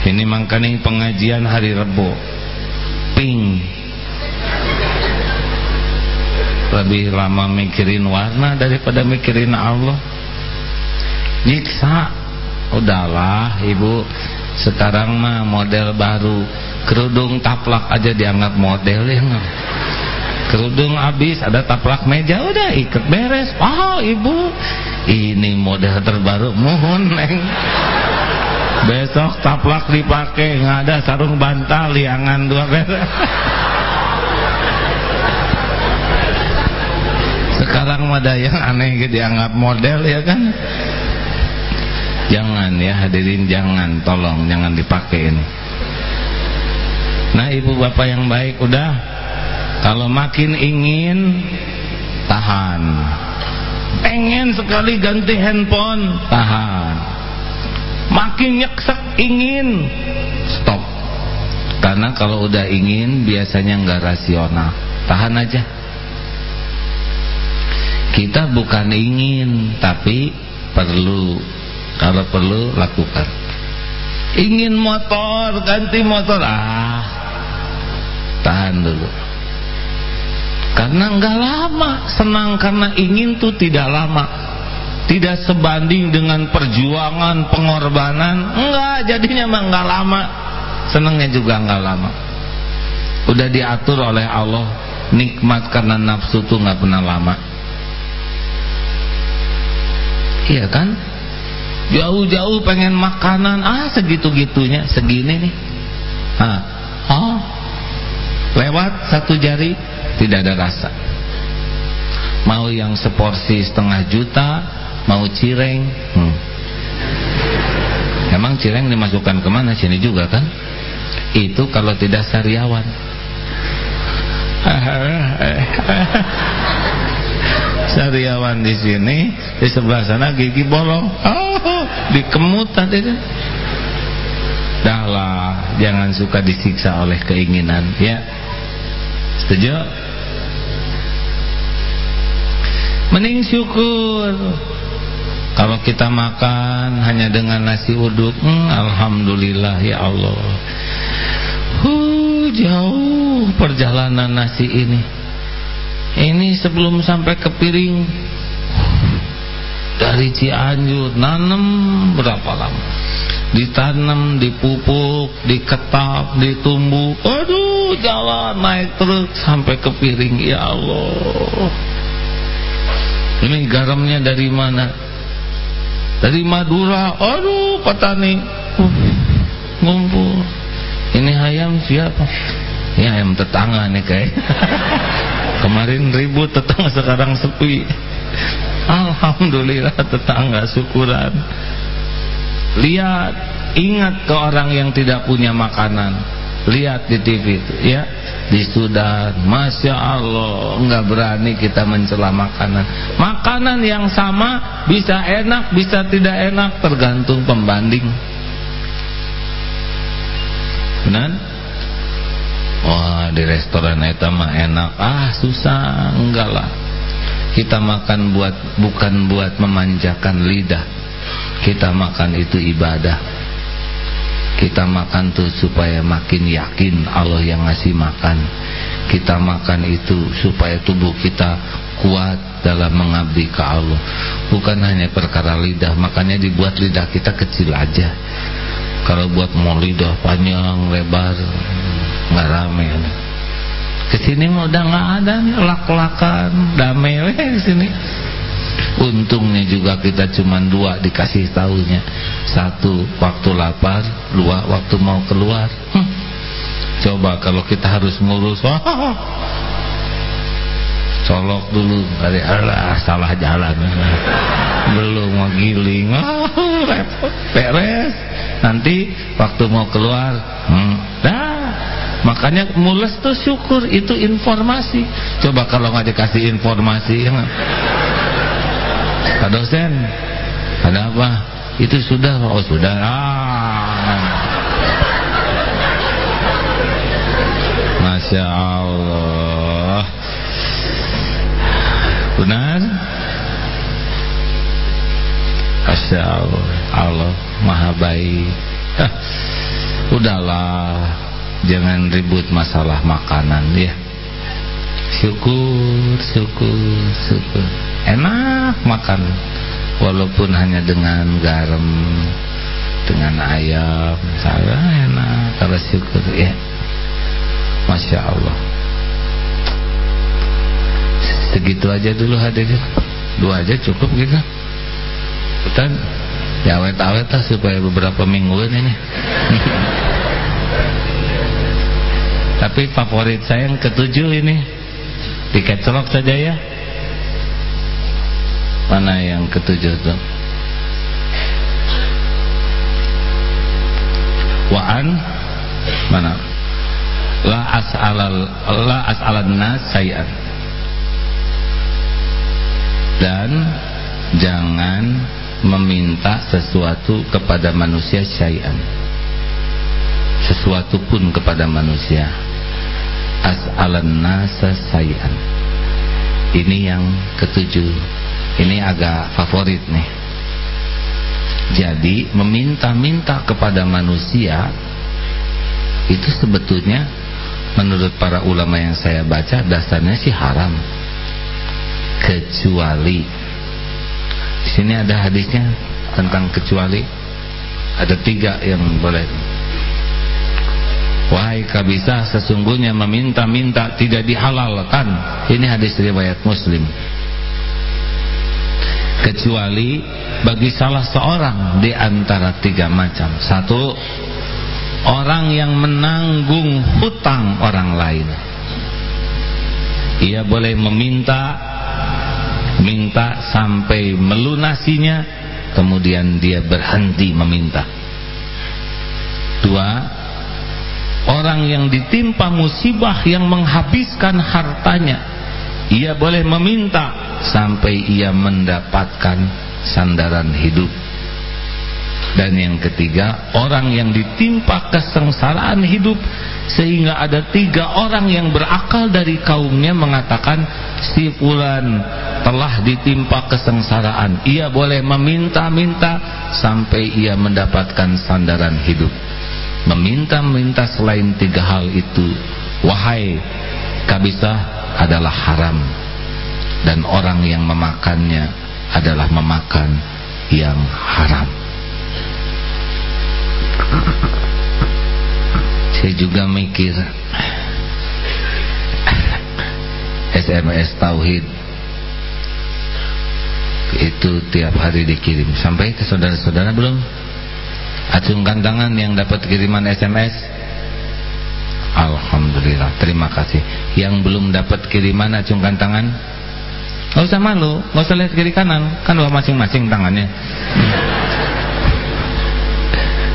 Ini makanya pengajian hari rebo. Pink. Lebih lama mikirin warna daripada mikirin Allah. Nyiksa. Udahlah ibu sekarang mah model baru. Kerudung taplak aja dianggap model ya nggak kerudung habis ada taplak meja udah ikat beres. Oh ibu ini model terbaru. Mohon neng. Besok taplak dipakai nggak ada sarung bantal liangan dua beres. Sekarang ada yang aneh dianggap model ya kan jangan ya hadirin jangan. Tolong jangan dipakai ini. Nah ibu bapak yang baik udah. Kalau makin ingin tahan. Pengen sekali ganti handphone tahan. Makin nyeksek ingin stop. Karena kalau udah ingin biasanya nggak rasional. Tahan aja. Kita bukan ingin tapi perlu kalau perlu lakukan. Ingin motor ganti motor. Ah tahan dulu. Karena nggak lama. Senang karena ingin tuh tidak lama. Tidak sebanding dengan perjuangan pengorbanan. Enggak jadinya mah enggak lama. Senengnya juga enggak lama. Udah diatur oleh Allah nikmat karena nafsu tuh enggak pernah lama. Iya kan? Jauh-jauh pengen makanan, ah segitu-gitunya, segini nih. Ah, oh, lewat satu jari tidak ada rasa. Mau yang seporsi setengah juta, mau cireng. Hmm. Emang cireng dimasukkan ke mana? Sini juga kan? Itu kalau tidak sariawan. Sariawan di sini, di sebelah sana gigi bolong. Oh, dikemut tadi kan. Dahlah, jangan suka disiksa oleh keinginan, ya. Setuju? Mending syukur. Kalau kita makan hanya dengan nasi uduk, hmm, alhamdulillah ya Allah. Huh, jauh perjalanan nasi ini. Ini sebelum sampai ke piring dari Cianjur nanam berapa lama? Ditanam, dipupuk, diketap, ditumbuh. Aduh, jalan naik truk sampai ke piring. Ya Allah. Ini garamnya dari mana? Dari Madura. Aduh, petani. Uh, ngumpul. Ini ayam siapa? Ini ayam tetangga nih kayak. Kemarin ribut tetangga sekarang sepi. Alhamdulillah tetangga syukuran. Lihat, ingat ke orang yang tidak punya makanan. Lihat di TV itu, ya. Di Sudan, masya Allah, nggak berani kita mencela makanan. Makanan yang sama bisa enak, bisa tidak enak, tergantung pembanding. Benar? Wah di restoran itu mah enak Ah susah Enggak lah Kita makan buat bukan buat memanjakan lidah. Kita makan itu ibadah. Kita makan tuh supaya makin yakin Allah yang ngasih makan. Kita makan itu supaya tubuh kita kuat dalam mengabdi ke Allah. Bukan hanya perkara lidah Makanya dibuat lidah kita kecil aja. Kalau buat mau lidah panjang, lebar nggak rame ke sini mah udah nggak ada nih lak-lakan damai weh ke sini untungnya juga kita cuma dua dikasih tahunya satu waktu lapar dua waktu mau keluar. Hm. coba kalau kita harus ngurus wah, colok dulu dari Allah salah jalan. Belum mau giling. Oh, repot beres. Nanti waktu mau keluar hmm, dah Makanya mules tuh syukur itu informasi. Coba kalau nggak dikasih informasi, ya Pak dosen, ada apa? Itu sudah, oh sudah. Ah. Masya Allah. Benar? Masya Allah. Allah maha baik. Ah, udahlah jangan ribut masalah makanan ya. Syukur syukur syukur. Enak makan walaupun hanya dengan garam dengan ayam saya enak kalau syukur ya. Masya Allah. Segitu aja dulu hadirin dua aja cukup gitu. Dan ya awet-awet lah supaya beberapa mingguan ini Tapi favorit saya yang ketujuh ini. Dikecelok saja ya. Mana yang ketujuh tuh Wa'an? Mana? La as'alal La as'alan nas Dan Jangan Meminta sesuatu kepada manusia syai'an Sesuatu pun kepada manusia as'alan nasa sayan ini yang ketujuh. Ini agak favorit nih. Jadi meminta-minta kepada manusia itu sebetulnya menurut para ulama yang saya baca dasarnya sih haram. Kecuali. Di sini ada hadisnya tentang kecuali. Ada tiga yang boleh Wahai kabisa sesungguhnya meminta-minta tidak dihalalkan Ini hadis riwayat muslim Kecuali bagi salah seorang di antara tiga macam. Satu, orang yang menanggung hutang orang lain. Ia boleh meminta minta sampai melunasinya kemudian dia berhenti meminta. Dua, orang yang ditimpa musibah yang menghabiskan hartanya ia boleh meminta sampai ia mendapatkan sandaran hidup. Dan yang ketiga orang yang ditimpa kesengsaraan hidup sehingga ada tiga orang yang berakal dari kaumnya mengatakan si fulan telah ditimpa kesengsaraan. Ia boleh meminta-minta sampai ia mendapatkan sandaran hidup meminta-minta selain tiga hal itu wahai kabisah adalah haram. Dan orang yang memakannya adalah memakan yang haram. Saya juga mikir SMS Tauhid itu tiap hari dikirim. Sampai ke saudara-saudara belum acungkan tangan yang dapat kiriman SMS Alhamdulillah terima kasih yang belum dapat kiriman acungkan tangan Gak usah malu Gak usah lihat kiri kanan kan dua masing-masing tangannya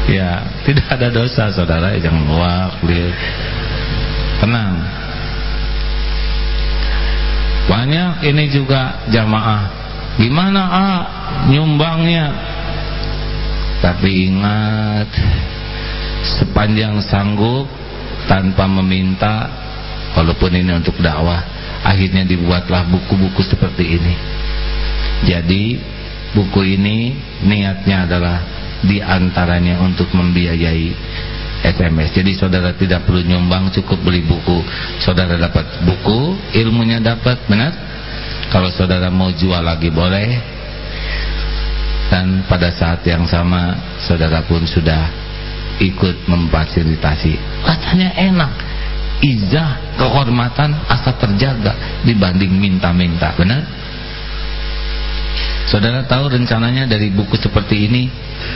Ya, tidak ada dosa saudara, jangan wak, tenang. Banyak ini juga jamaah. Gimana ah nyumbangnya? Tapi ingat, sepanjang sanggup tanpa meminta, walaupun ini untuk dakwah, akhirnya dibuatlah buku-buku seperti ini. Jadi buku ini niatnya adalah di antaranya untuk membiayai SMS. Jadi saudara tidak perlu nyumbang, cukup beli buku. Saudara dapat buku, ilmunya dapat, benar? Kalau saudara mau jual lagi boleh. Dan pada saat yang sama saudara pun sudah ikut memfasilitasi. Katanya enak. Izah, kehormatan asa terjaga dibanding minta-minta, benar? Saudara tahu rencananya dari buku seperti ini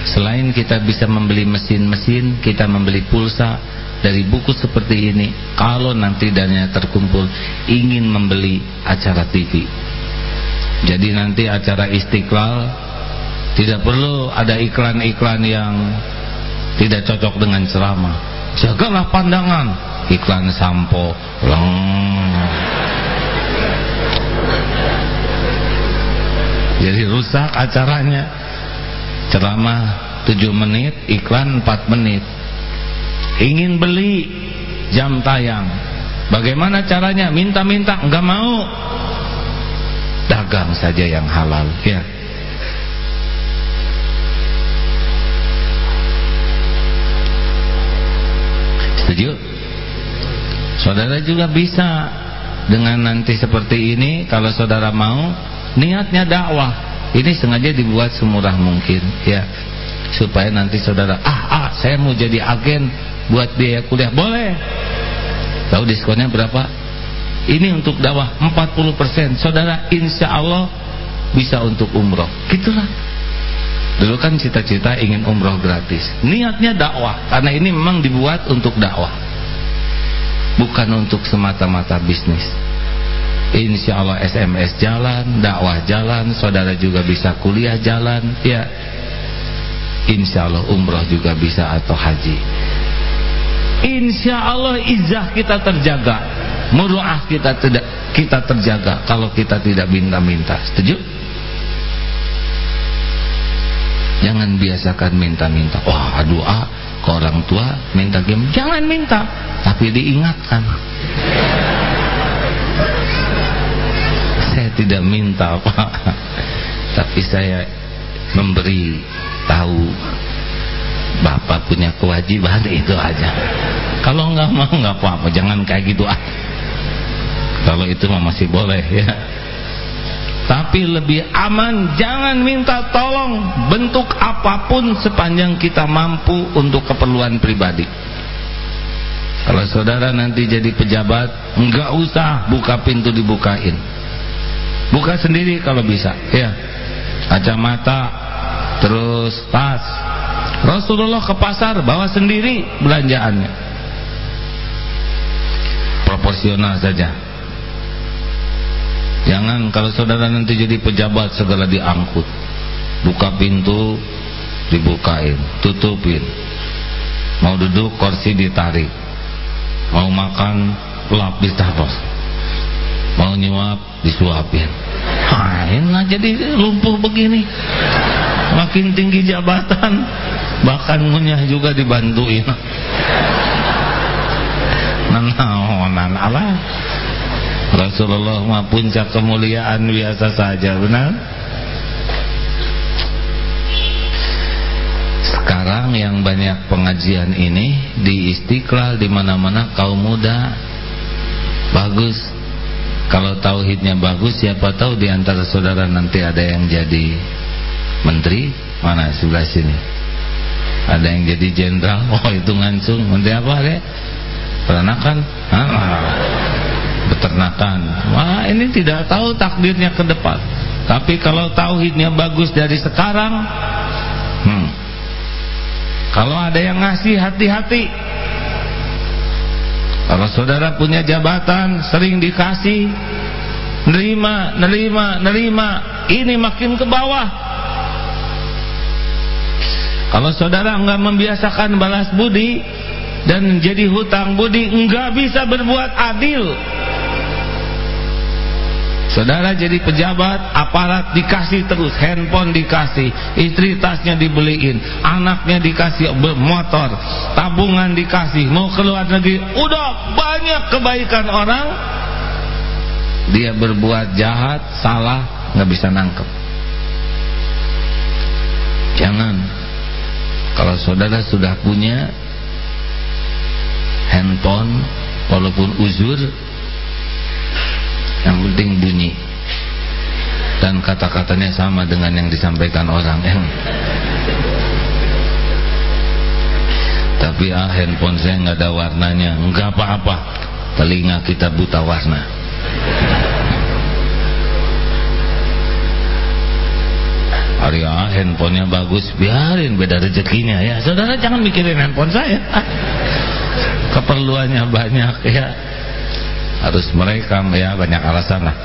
Selain kita bisa membeli mesin-mesin, kita membeli pulsa dari buku seperti ini. Kalau nanti dananya terkumpul, ingin membeli acara TV. Jadi nanti acara Istiqlal tidak perlu ada iklan-iklan yang tidak cocok dengan ceramah. Jagalah pandangan, iklan sampo, leng. Jadi rusak acaranya. Ceramah 7 menit iklan 4 menit. Ingin beli jam tayang. Bagaimana caranya? Minta-minta enggak mau. Dagang saja yang halal ya setuju? Saudara juga bisa dengan nanti seperti ini kalau saudara mau niatnya dakwah. Ini sengaja dibuat semurah mungkin ya. Supaya nanti saudara ah ah saya mau jadi agen buat biaya kuliah. Boleh. Tahu diskonnya berapa? Ini untuk dakwah 40% saudara insya Allah bisa untuk umroh. Gitulah dulu kan cita-cita ingin umroh gratis niatnya dakwah karena ini memang dibuat untuk dakwah bukan untuk semata-mata bisnis Insya Allah SMS jalan, dakwah jalan, saudara juga bisa kuliah jalan, ya. Insya Allah umroh juga bisa atau haji. Insya Allah izah kita terjaga, muruah kita tidak kita terjaga kalau kita tidak minta-minta. Setuju? Jangan biasakan minta-minta. Wah, doa ke orang tua minta game. Jangan minta, tapi diingatkan. Saya tidak minta apa tapi saya memberi tahu bapak punya kewajiban itu aja. Kalau nggak mau nggak apa-apa. Jangan kayak gitu ah. Kalau itu mah masih boleh ya tapi lebih aman jangan minta tolong bentuk apa pun sepanjang kita mampu untuk keperluan pribadi. Kalau saudara nanti jadi pejabat nggak usah buka pintu dibukain. Buka sendiri kalau bisa ya. Kacamata terus tas. Rasulullah ke pasar bawa sendiri belanjaannya. Proporsional saja jangan kalau saudara nanti jadi pejabat segala diangkut buka pintu dibukain tutupin mau duduk kursi ditarik mau makan lap ditaruh mau nyuap disuapin nah jadi lumpuh begini makin tinggi jabatan bahkan ngunyah juga dibantuin nanaonan Allah Rasulullah mah puncak kemuliaan biasa saja benar? Sekarang yang banyak pengajian ini di Istiqlal di mana-mana kaum muda bagus. Kalau tauhidnya bagus siapa tahu di antara saudara nanti ada yang jadi menteri. Mana sebelah sini? Ada yang jadi jenderal? Oh itu ngancung. Menteri apa deh peternakan peternakan wah ini tidak tahu takdirnya ke depan. Tapi kalau tauhidnya bagus dari sekarang hmm, kalau ada yang ngasih hati-hati. Kalau saudara punya jabatan Sering dikasih Nerima, nerima, nerima Ini makin ke bawah. Kalau saudara enggak membiasakan balas budi Dan jadi hutang budi Enggak bisa berbuat adil Saudara jadi pejabat, aparat dikasih terus, handphone dikasih, istri tasnya dibeliin, anaknya dikasih motor, tabungan dikasih, mau keluar negeri, udah banyak kebaikan orang, dia berbuat jahat, salah, nggak bisa nangkep. Jangan, kalau saudara sudah punya handphone, walaupun uzur, yang penting bunyi. Dan kata-katanya sama dengan yang disampaikan orang. Yang tapi ah handphone saya nggak ada warnanya. Nggak apa-apa. Telinga kita buta warna. Arya ah, handphonenya bagus. Biarin beda rezekinya ya. Saudara jangan mikirin handphone saya. Keperluannya banyak ya harus merekam ya banyak alasan lah.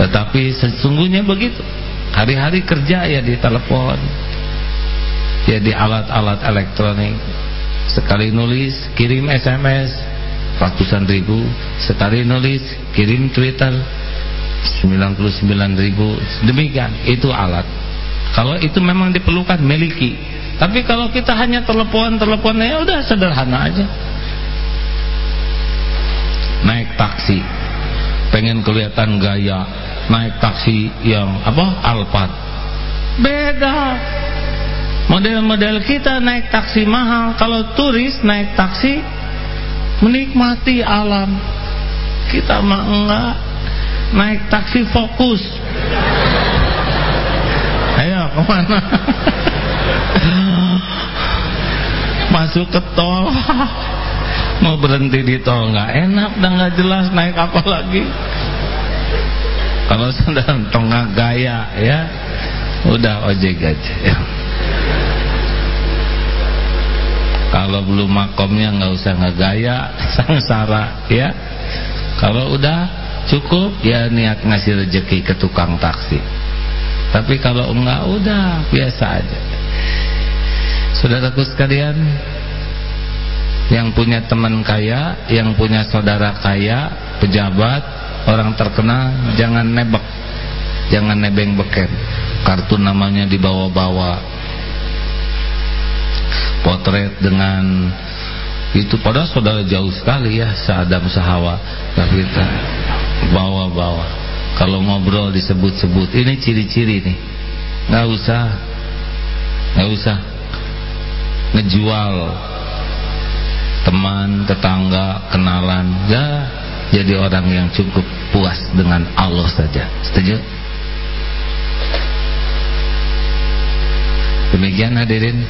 Tetapi sesungguhnya begitu. Hari-hari kerja ya di telepon. Ya di alat-alat elektronik. Sekali nulis kirim SMS ratusan ribu. Sekali nulis kirim Twitter. 99 ribu. Demikian itu alat. Kalau itu memang diperlukan miliki. Tapi kalau kita hanya telepon teleponnya ya udah sederhana aja taksi. Pengen kelihatan gaya naik taksi yang apa Alphard. Beda. Model-model kita naik taksi mahal. Kalau turis naik taksi menikmati alam. Kita mah enggak. Naik taksi fokus. Ayo ke mana? Masuk ke tol mau berhenti di tol nggak enak dan nggak jelas naik apa lagi. Kalau sedang tengah gaya ya udah ojek aja. Ya. kalau belum makomnya nggak usah ngegaya sangsara ya. Kalau udah cukup ya niat ngasih rezeki ke tukang taksi. Tapi kalau enggak udah biasa aja. Saudaraku sekalian yang punya teman kaya, yang punya saudara kaya, pejabat, orang terkenal, jangan nebek, jangan nebeng beken. Kartu namanya dibawa-bawa, potret dengan itu. Pada saudara jauh sekali ya, seadam sehawa, tapi kita bawa-bawa. Kalau ngobrol disebut-sebut, ini ciri-ciri nih, nggak usah, nggak usah. Ngejual teman, tetangga, kenalan, ya jadi orang yang cukup puas dengan Allah saja. Setuju? Demikian hadirin.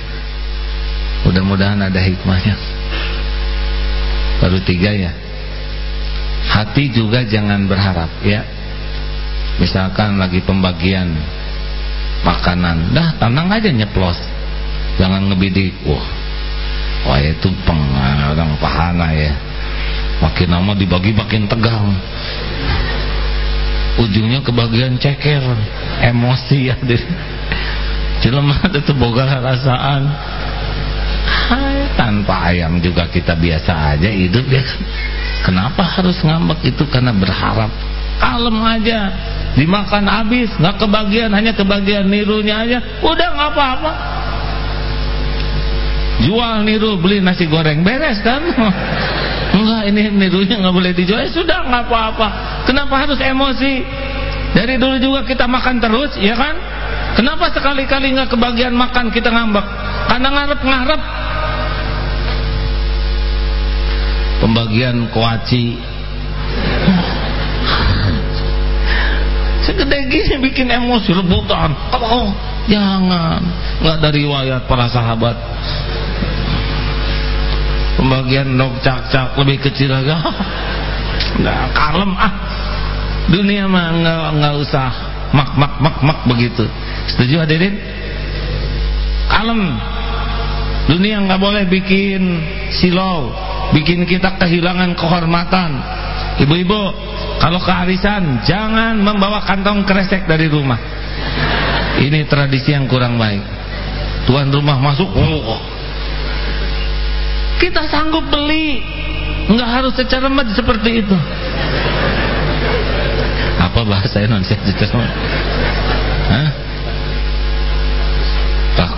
Mudah-mudahan ada hikmahnya. Baru tiga ya. Hati juga jangan berharap ya. Misalkan lagi pembagian makanan dah tenang aja nyeplos jangan ngebidik wah wah itu pengarang pahana ya. Makin lama dibagi makin tegang. Ujungnya kebagian ceker emosi ya jelema itu boga rasaan. Hai, tanpa ayam juga kita biasa aja hidup ya kan. Kenapa harus ngambek itu? Karena berharap. Kalem aja. Dimakan habis nggak kebagian hanya kebagian nirunya aja. Udah nggak apa-apa jual niru beli nasi goreng. Beres kan? Enggak ini nirunya nggak boleh dijual. Ya sudah nggak apa-apa. Kenapa harus emosi? Dari dulu juga kita makan terus ya kan? Kenapa sekali-kali nggak kebagian makan kita ngambek? Karena ngarep-ngarep pembagian kuaci. Segede gini bikin emosi rebutan. Oh, jangan. Nggak dari riwayat para sahabat pembagian dok cak cak lebih kecil lagi. Nah, kalem ah. Dunia mah nggak nggak usah mak mak mak mak begitu. Setuju hadirin? Kalem. Dunia nggak boleh bikin silau bikin kita kehilangan kehormatan. Ibu-ibu kalau kearisan jangan membawa kantong kresek dari rumah. Ini tradisi yang kurang baik. Tuan rumah masuk oh, kita sanggup beli. Nggak harus secara mad seperti itu. Apa bahasa Indonesia Hah?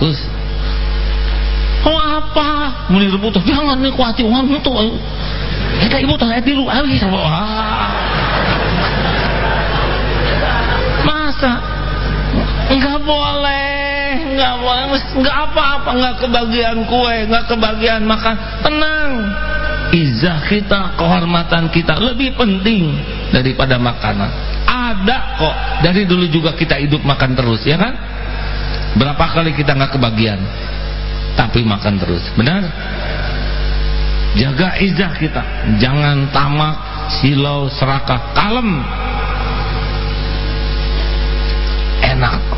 bagus. Oh apa? Muni rebut jangan nih kuati uang itu kita ibu tahu di lu awis masa? Nggak boleh nggak boleh nggak apa-apa nggak kebagian kue nggak kebagian makan. Tenang. Izah kita kehormatan kita lebih penting daripada makanan. Ada kok. Dari dulu juga kita hidup makan terus ya kan? Berapa kali kita nggak kebagian tapi makan terus. Benar? Jaga izah kita. Jangan tamak silau serakah kalem. Enak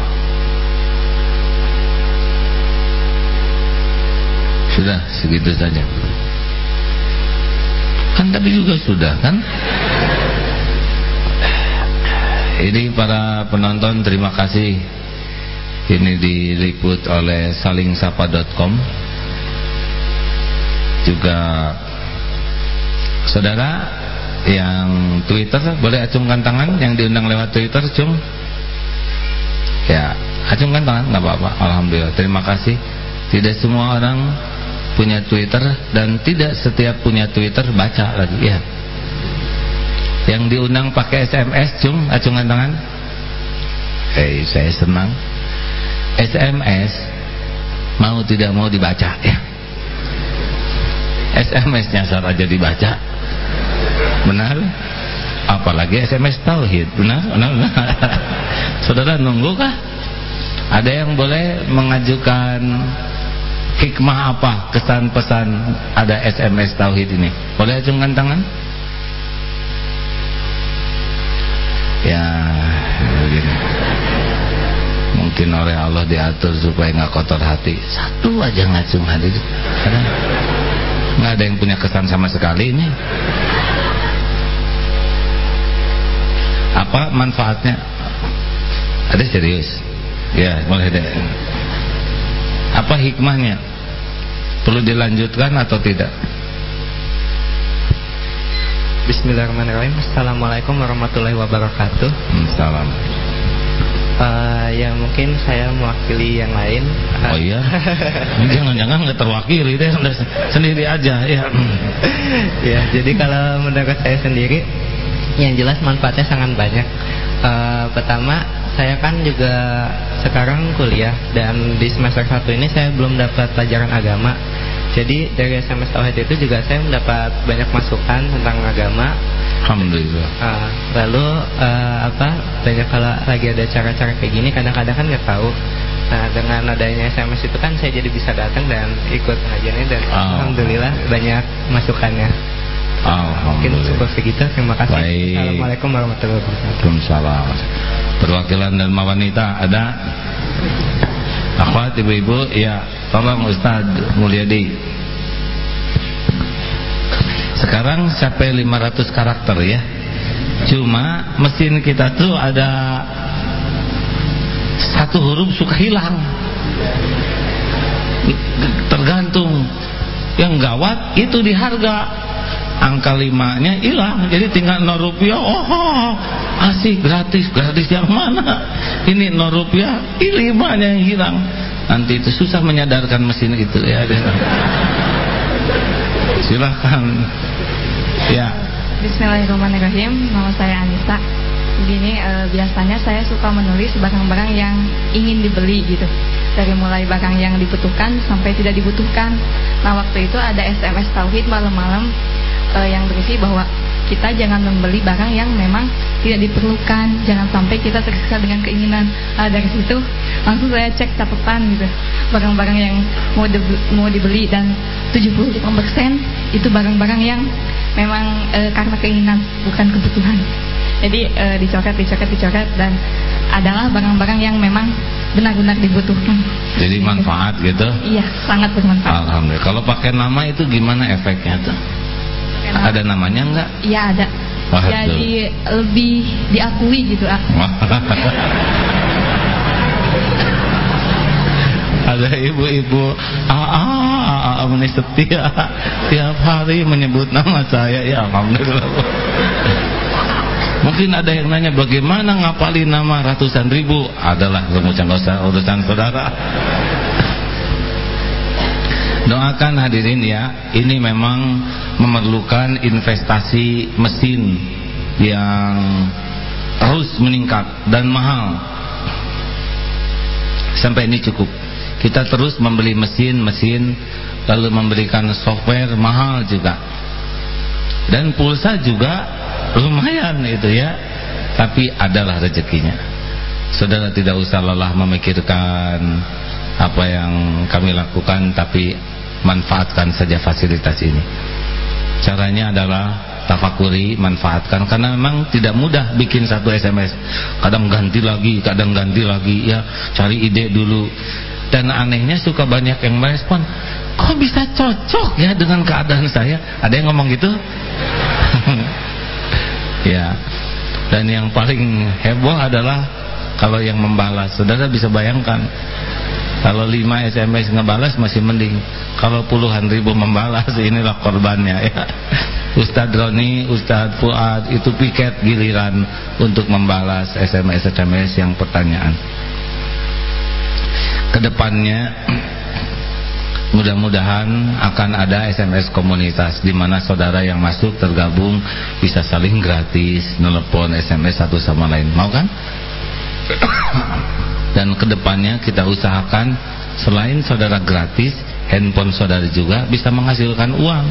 sudah segitu saja. Kan tadi juga sudah kan? Ini para penonton terima kasih. Ini diliput oleh salingsapa.com juga saudara yang Twitter boleh acungkan tangan yang diundang lewat Twitter cung? Ya acungkan tangan nggak apa-apa. Alhamdulillah terima kasih. Tidak semua orang punya Twitter dan tidak setiap punya Twitter baca lagi ya. Yang diundang pakai SMS, cung, acungan tangan. Eh, hey, saya senang. SMS mau tidak mau dibaca ya. SMS-nya aja dibaca. Benar? Apalagi SMS tauhid, benar? Benar? benar. Saudara nunggu kah? Ada yang boleh mengajukan hikmah apa? Kesan pesan ada SMS tauhid ini. Boleh acungkan tangan? Ya begini. Mungkin oleh Allah diatur supaya nggak kotor hati. Satu aja ngacung hati nggak ada yang punya kesan sama sekali ini. Apa manfaatnya? Ada serius? Ya boleh deh. Apa hikmahnya? Perlu dilanjutkan atau tidak? Bismillahirrahmanirrahim Assalamualaikum warahmatullahi wabarakatuh hmm, Salam uh, Ya mungkin saya mewakili yang lain Oh iya? Jangan-jangan nggak terwakili deh Sendiri aja ya. ya jadi kalau menurut saya sendiri Yang jelas manfaatnya sangat banyak uh, Pertama saya kan juga sekarang kuliah dan di semester 1 ini saya belum dapat pelajaran agama. Jadi dari SMS Tauhid itu juga saya mendapat banyak masukan tentang agama. Alhamdulillah. Uh, lalu uh, apa banyak kalau lagi ada cara-cara kayak gini kadang-kadang kan nggak tahu. Nah dengan adanya SMS itu kan saya jadi bisa datang dan ikut pengajiannya dan oh. alhamdulillah banyak masukannya. Mungkin cukup segitu. Terima kasih. Baik. Assalamualaikum warahmatullahi wabarakatuh. Waalaikumsalam. Perwakilan dan wanita ada? Akhwat ibu-ibu, ya, tolong Ustaz Mulyadi. Sekarang sampai 500 karakter ya. Cuma mesin kita tuh ada satu huruf suka hilang. Tergantung. Yang gawat itu di harga angka limanya hilang. Jadi tinggal 0 rupiah oh asik gratis. Gratis yang mana? Ini 0 rupiah ini limanya yang hilang. Nanti itu susah menyadarkan mesin itu ya. Silahkan ya. Bismillahirrahmanirrahim. Nama saya Anissa. Begini e, biasanya saya suka menulis barang-barang yang ingin dibeli gitu. Dari mulai barang yang dibutuhkan sampai tidak dibutuhkan. Nah waktu itu ada SMS tauhid malam-malam uh, yang berisi bahwa kita jangan membeli barang yang memang tidak diperlukan jangan sampai kita tersiksa dengan keinginan uh, dari situ langsung saya cek catatan gitu barang-barang yang mau di, mau dibeli dan 75% itu barang-barang yang memang uh, karena keinginan bukan kebutuhan jadi uh, dicoret dicoret dicoret dan adalah barang-barang yang memang benar-benar dibutuhkan. Jadi manfaat gitu? Iya, sangat bermanfaat. Alhamdulillah. Kalau pakai nama itu gimana efeknya tuh? Ada namanya enggak? Iya ada. Waduh. Jadi lebih diakui gitu ah. ada ibu-ibu ah, ah, ah, setia tiap hari menyebut nama saya ya alhamdulillah mungkin ada yang nanya bagaimana ngapalin nama ratusan ribu adalah urusan urusan saudara Doakan hadirin ya, ini memang memerlukan investasi mesin yang terus meningkat dan mahal. Sampai ini cukup. Kita terus membeli mesin-mesin lalu memberikan software mahal juga. Dan pulsa juga lumayan itu ya. Tapi adalah rezekinya. Saudara tidak usah lelah memikirkan apa yang kami lakukan tapi manfaatkan saja fasilitas ini caranya adalah tafakuri manfaatkan. Karena memang tidak mudah bikin satu SMS kadang ganti lagi kadang ganti lagi ya. Cari ide dulu. Dan anehnya suka banyak yang merespon kok bisa cocok ya dengan keadaan saya? Ada yang ngomong gitu? Ya. Dan yang paling heboh adalah kalau yang membalas. Saudara bisa bayangkan kalau lima SMS ngebalas masih mending. Kalau puluhan ribu membalas inilah korbannya ya. Ustadz Roni, Ustadz Fuad itu piket giliran untuk membalas SMS-SMS yang pertanyaan. Ke depannya mudah-mudahan akan ada SMS komunitas di mana saudara yang masuk tergabung bisa saling gratis nelpon SMS satu sama lain. Mau kan? dan ke depannya kita usahakan selain saudara gratis handphone saudara juga bisa menghasilkan uang.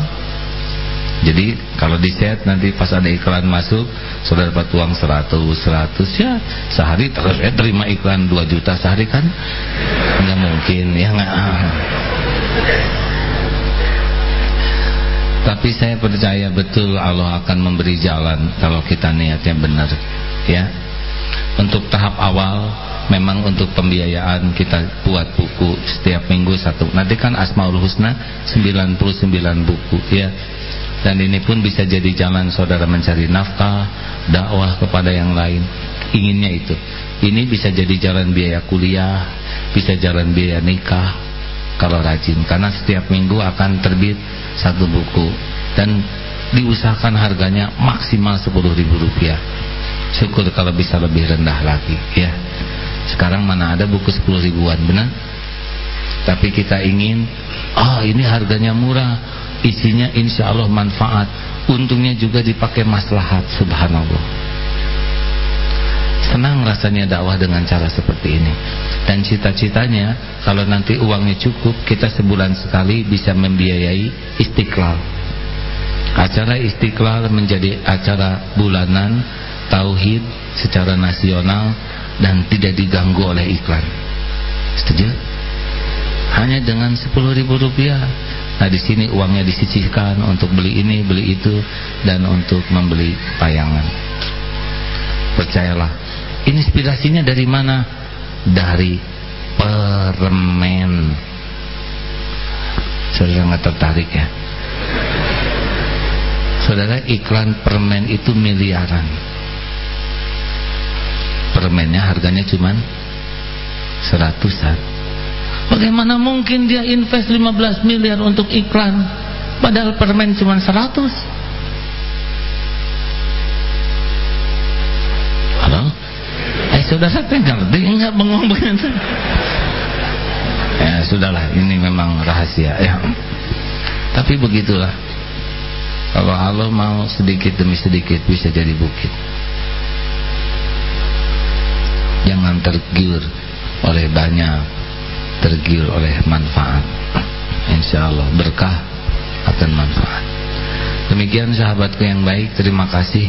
Jadi kalau di set nanti pas ada iklan masuk saudara dapat uang 100 100 ya sehari terus eh terima iklan 2 juta sehari kan? Nggak mungkin ya nggak? Tapi saya percaya betul Allah akan memberi jalan kalau kita niatnya benar ya. Untuk tahap awal memang untuk pembiayaan kita buat buku setiap minggu satu. Nanti kan Asmaul Husna 99 buku ya. Dan ini pun bisa jadi jalan saudara mencari nafkah dakwah kepada yang lain. Inginnya itu. Ini bisa jadi jalan biaya kuliah bisa jalan biaya nikah kalau rajin. Karena setiap minggu akan terbit satu buku. Dan diusahakan harganya maksimal 10 ribu rupiah. Syukur kalau bisa lebih rendah lagi ya sekarang mana ada buku 10 ribuan benar? Tapi kita ingin oh ini harganya murah isinya insya Allah manfaat. Untungnya juga dipakai maslahat subhanallah. Senang rasanya dakwah dengan cara seperti ini. Dan cita-citanya kalau nanti uangnya cukup kita sebulan sekali bisa membiayai istiqlal. Acara istiqlal menjadi acara bulanan tauhid secara nasional dan tidak diganggu oleh iklan. Setuju? Hanya dengan 10 ribu rupiah Nah di sini uangnya disisihkan untuk beli ini, beli itu, dan untuk membeli payangan. Percayalah, inspirasinya dari mana? Dari permen. Saudara nggak tertarik ya? Saudara iklan permen itu miliaran. Permennya harganya cuman seratusan. Bagaimana mungkin dia invest 15 miliar untuk iklan padahal permen cuma 100? Halo? Eh saudara teh ngerti bengong begitu? Ya sudahlah, ini memang rahasia ya. Tapi begitulah. Kalau Allah mau sedikit demi sedikit bisa jadi bukit. Jangan tergiur oleh banyak tergiur oleh manfaat. Insya Allah berkah akan manfaat. Demikian sahabatku yang baik terima kasih.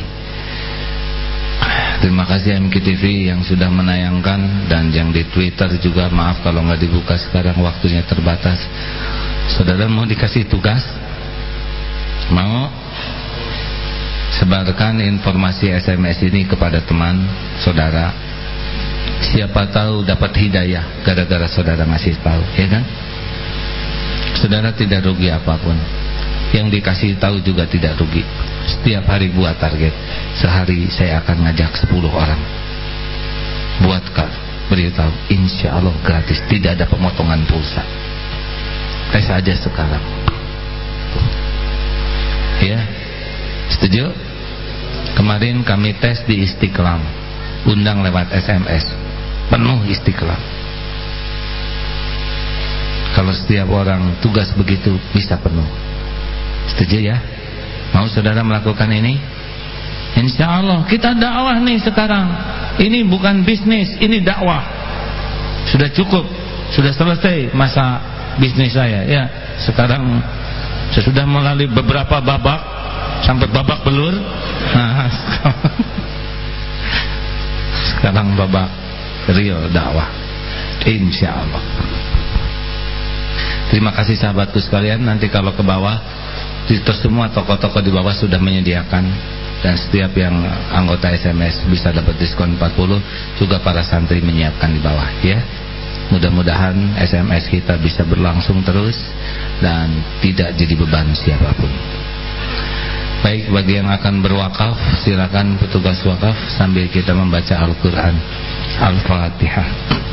Terima kasih MKTV yang sudah menayangkan dan yang di Twitter juga maaf kalau nggak dibuka sekarang waktunya terbatas. Saudara mau dikasih tugas? Mau? Sebarkan informasi SMS ini kepada teman saudara Siapa tahu dapat hidayah gara-gara saudara ngasih tahu, ya kan? Saudara tidak rugi apa pun. Yang dikasih tahu juga tidak rugi. Setiap hari buat target. Sehari saya akan ngajak 10 orang. Buatkan beritahu, insya Allah gratis, tidak ada pemotongan pulsa. Tes saja sekarang. Ya, setuju? Kemarin kami tes di Istiqlal, undang lewat SMS penuh istiqlal. Kalau setiap orang tugas begitu bisa penuh. Setuju ya? Mau saudara melakukan ini? Insya Allah kita dakwah nih sekarang. Ini bukan bisnis ini dakwah. Sudah cukup sudah selesai masa bisnis saya ya. Sekarang saya sudah melalui beberapa babak sampai babak belur. Nah, sekarang babak real dakwah. Insya Allah terima kasih sahabatku sekalian. Nanti kalau ke bawah itu semua toko-toko di bawah sudah menyediakan. Dan setiap yang anggota SMS bisa dapat diskon 40 juga para santri menyiapkan di bawah ya. Mudah-mudahan SMS kita bisa berlangsung terus dan tidak jadi beban siapa pun baik bagi yang akan berwakaf silakan petugas wakaf sambil kita membaca Al-Quran. Al-Fatihah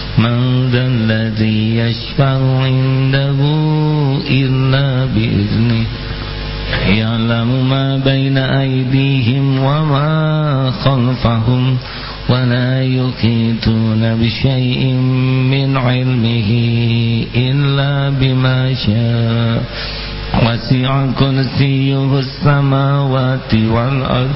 من ذا الذي يشفع عنده إلا بإذنه يعلم ما بين أيديهم وما خلفهم ولا يحيطون بشيء من علمه إلا بما شاء. وسع كرسيه السماوات والأرض.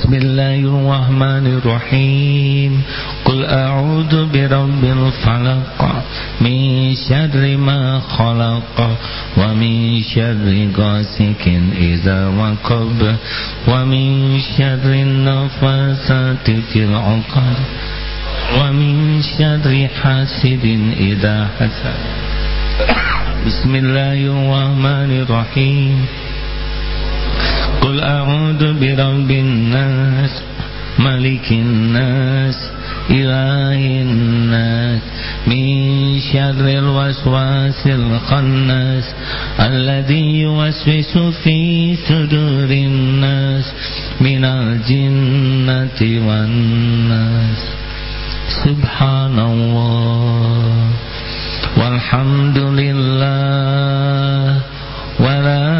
بسم الله الرحمن الرحيم. قل أعوذ برب الفلق من شر ما خلق ومن شر غاسق إذا وقب ومن شر النفاسات في العقد ومن شر حاسد إذا حسد. بسم الله الرحمن الرحيم. قل أعوذ برب الناس ملك الناس إله الناس من شر الوسواس الخناس الذي يوسوس في صدور الناس من الجنة والناس. سبحان الله والحمد لله ولا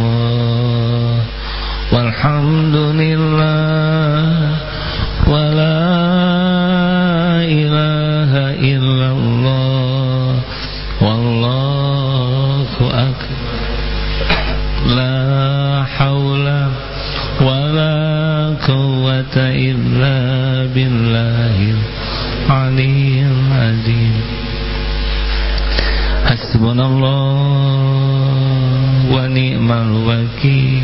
والحمد لله ولا إله إلا الله والله أكبر لا حول ولا قوة إلا بالله العلي العظيم حسبنا الله ونعم الوكيل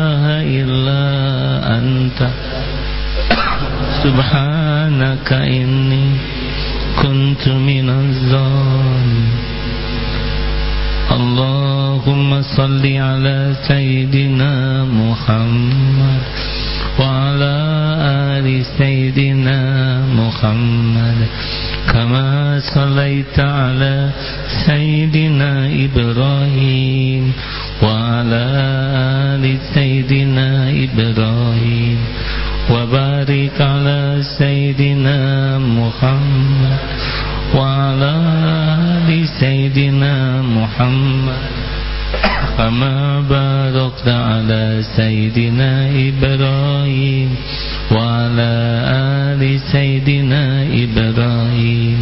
إلا أنت. سبحانك إني كنت من الظالمين. اللهم صل على سيدنا محمد وعلى آل سيدنا محمد. كما صليت على سيدنا إبراهيم وعلى آل سيدنا إبراهيم وبارك على سيدنا محمد وعلى آل سيدنا محمد كما باركت على سيدنا إبراهيم وعلى آل سيدنا إبراهيم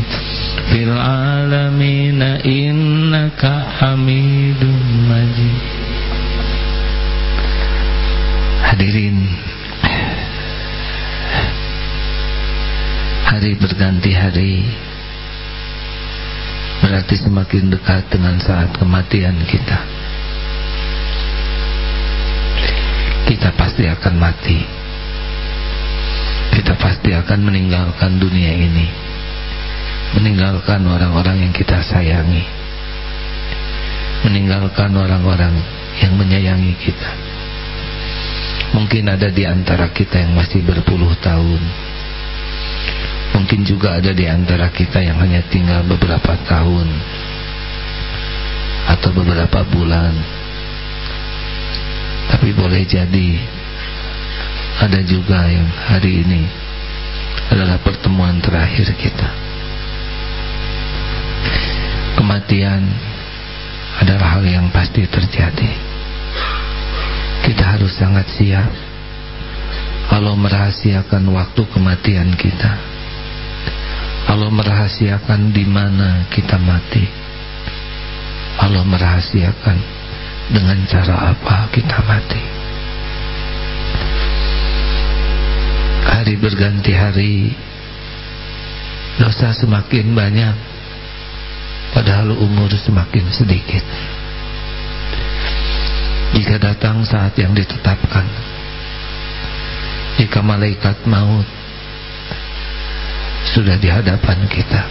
في العالمين إنك حميد مجيد Hadirin Hari berganti hari Berarti semakin dekat dengan saat kematian kita Kita pasti akan mati Kita pasti akan meninggalkan dunia ini Meninggalkan orang-orang yang kita sayangi. Meninggalkan orang-orang yang menyayangi kita. Mungkin ada di antara kita yang masih berpuluh tahun. Mungkin juga ada di antara kita yang hanya tinggal beberapa tahun. Atau beberapa bulan. Tapi boleh jadi Ada juga yang hari ini Adalah pertemuan terakhir kita Kematian adalah hal yang pasti terjadi Kita harus sangat siap Kalau merahasiakan waktu kematian kita Allah merahasiakan di mana kita mati. Allah merahasiakan dengan cara apa kita mati. Hari berganti hari, dosa semakin banyak, padahal umur semakin sedikit. Jika datang saat yang ditetapkan, jika malaikat maut sudah di hadapan kita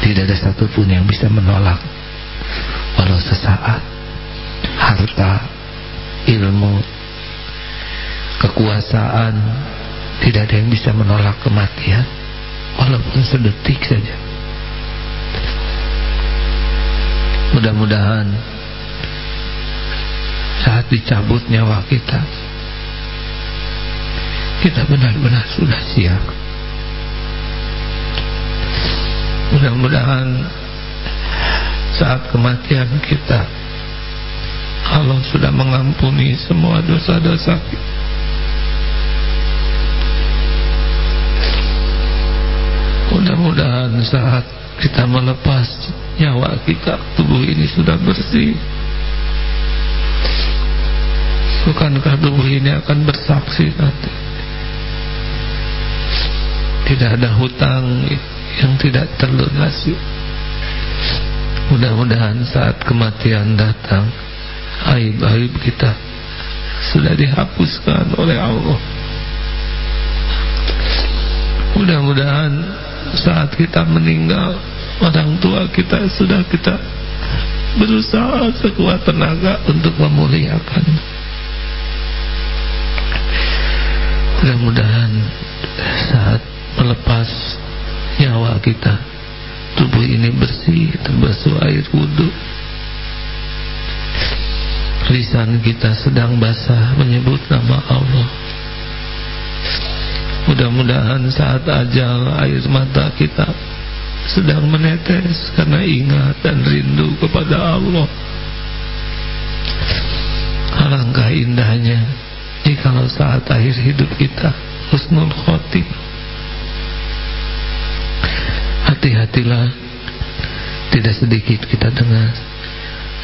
tidak ada satupun yang bisa menolak walau sesaat harta ilmu kekuasaan tidak ada yang bisa menolak kematian walaupun sedetik saja mudah-mudahan saat dicabut nyawa kita kita benar-benar sudah siap Mudah-mudahan saat kematian kita Allah sudah mengampuni semua dosa-dosa kita. Mudah-mudahan saat kita melepas nyawa kita. Tubuh ini sudah bersih. Bukankah tubuh ini akan bersaksi nanti? Tidak ada hutang yang tidak terlunasi. Mudah-mudahan saat kematian datang Aib-aib kita Sudah dihapuskan oleh Allah. Mudah-mudahan saat kita meninggal Orang tua kita sudah kita Berusaha sekuat tenaga Untuk memuliakan. Mudah-mudahan Saat melepas nyawa kita tubuh ini bersih terbasuh air wudhu. Lisan kita sedang basah menyebut nama Allah mudah-mudahan saat ajal air mata kita sedang menetes karena ingat dan rindu kepada Allah. Alangkah indahnya jikalau saat akhir hidup kita husnul khotimah Hati-hatilah Tidak sedikit kita dengar.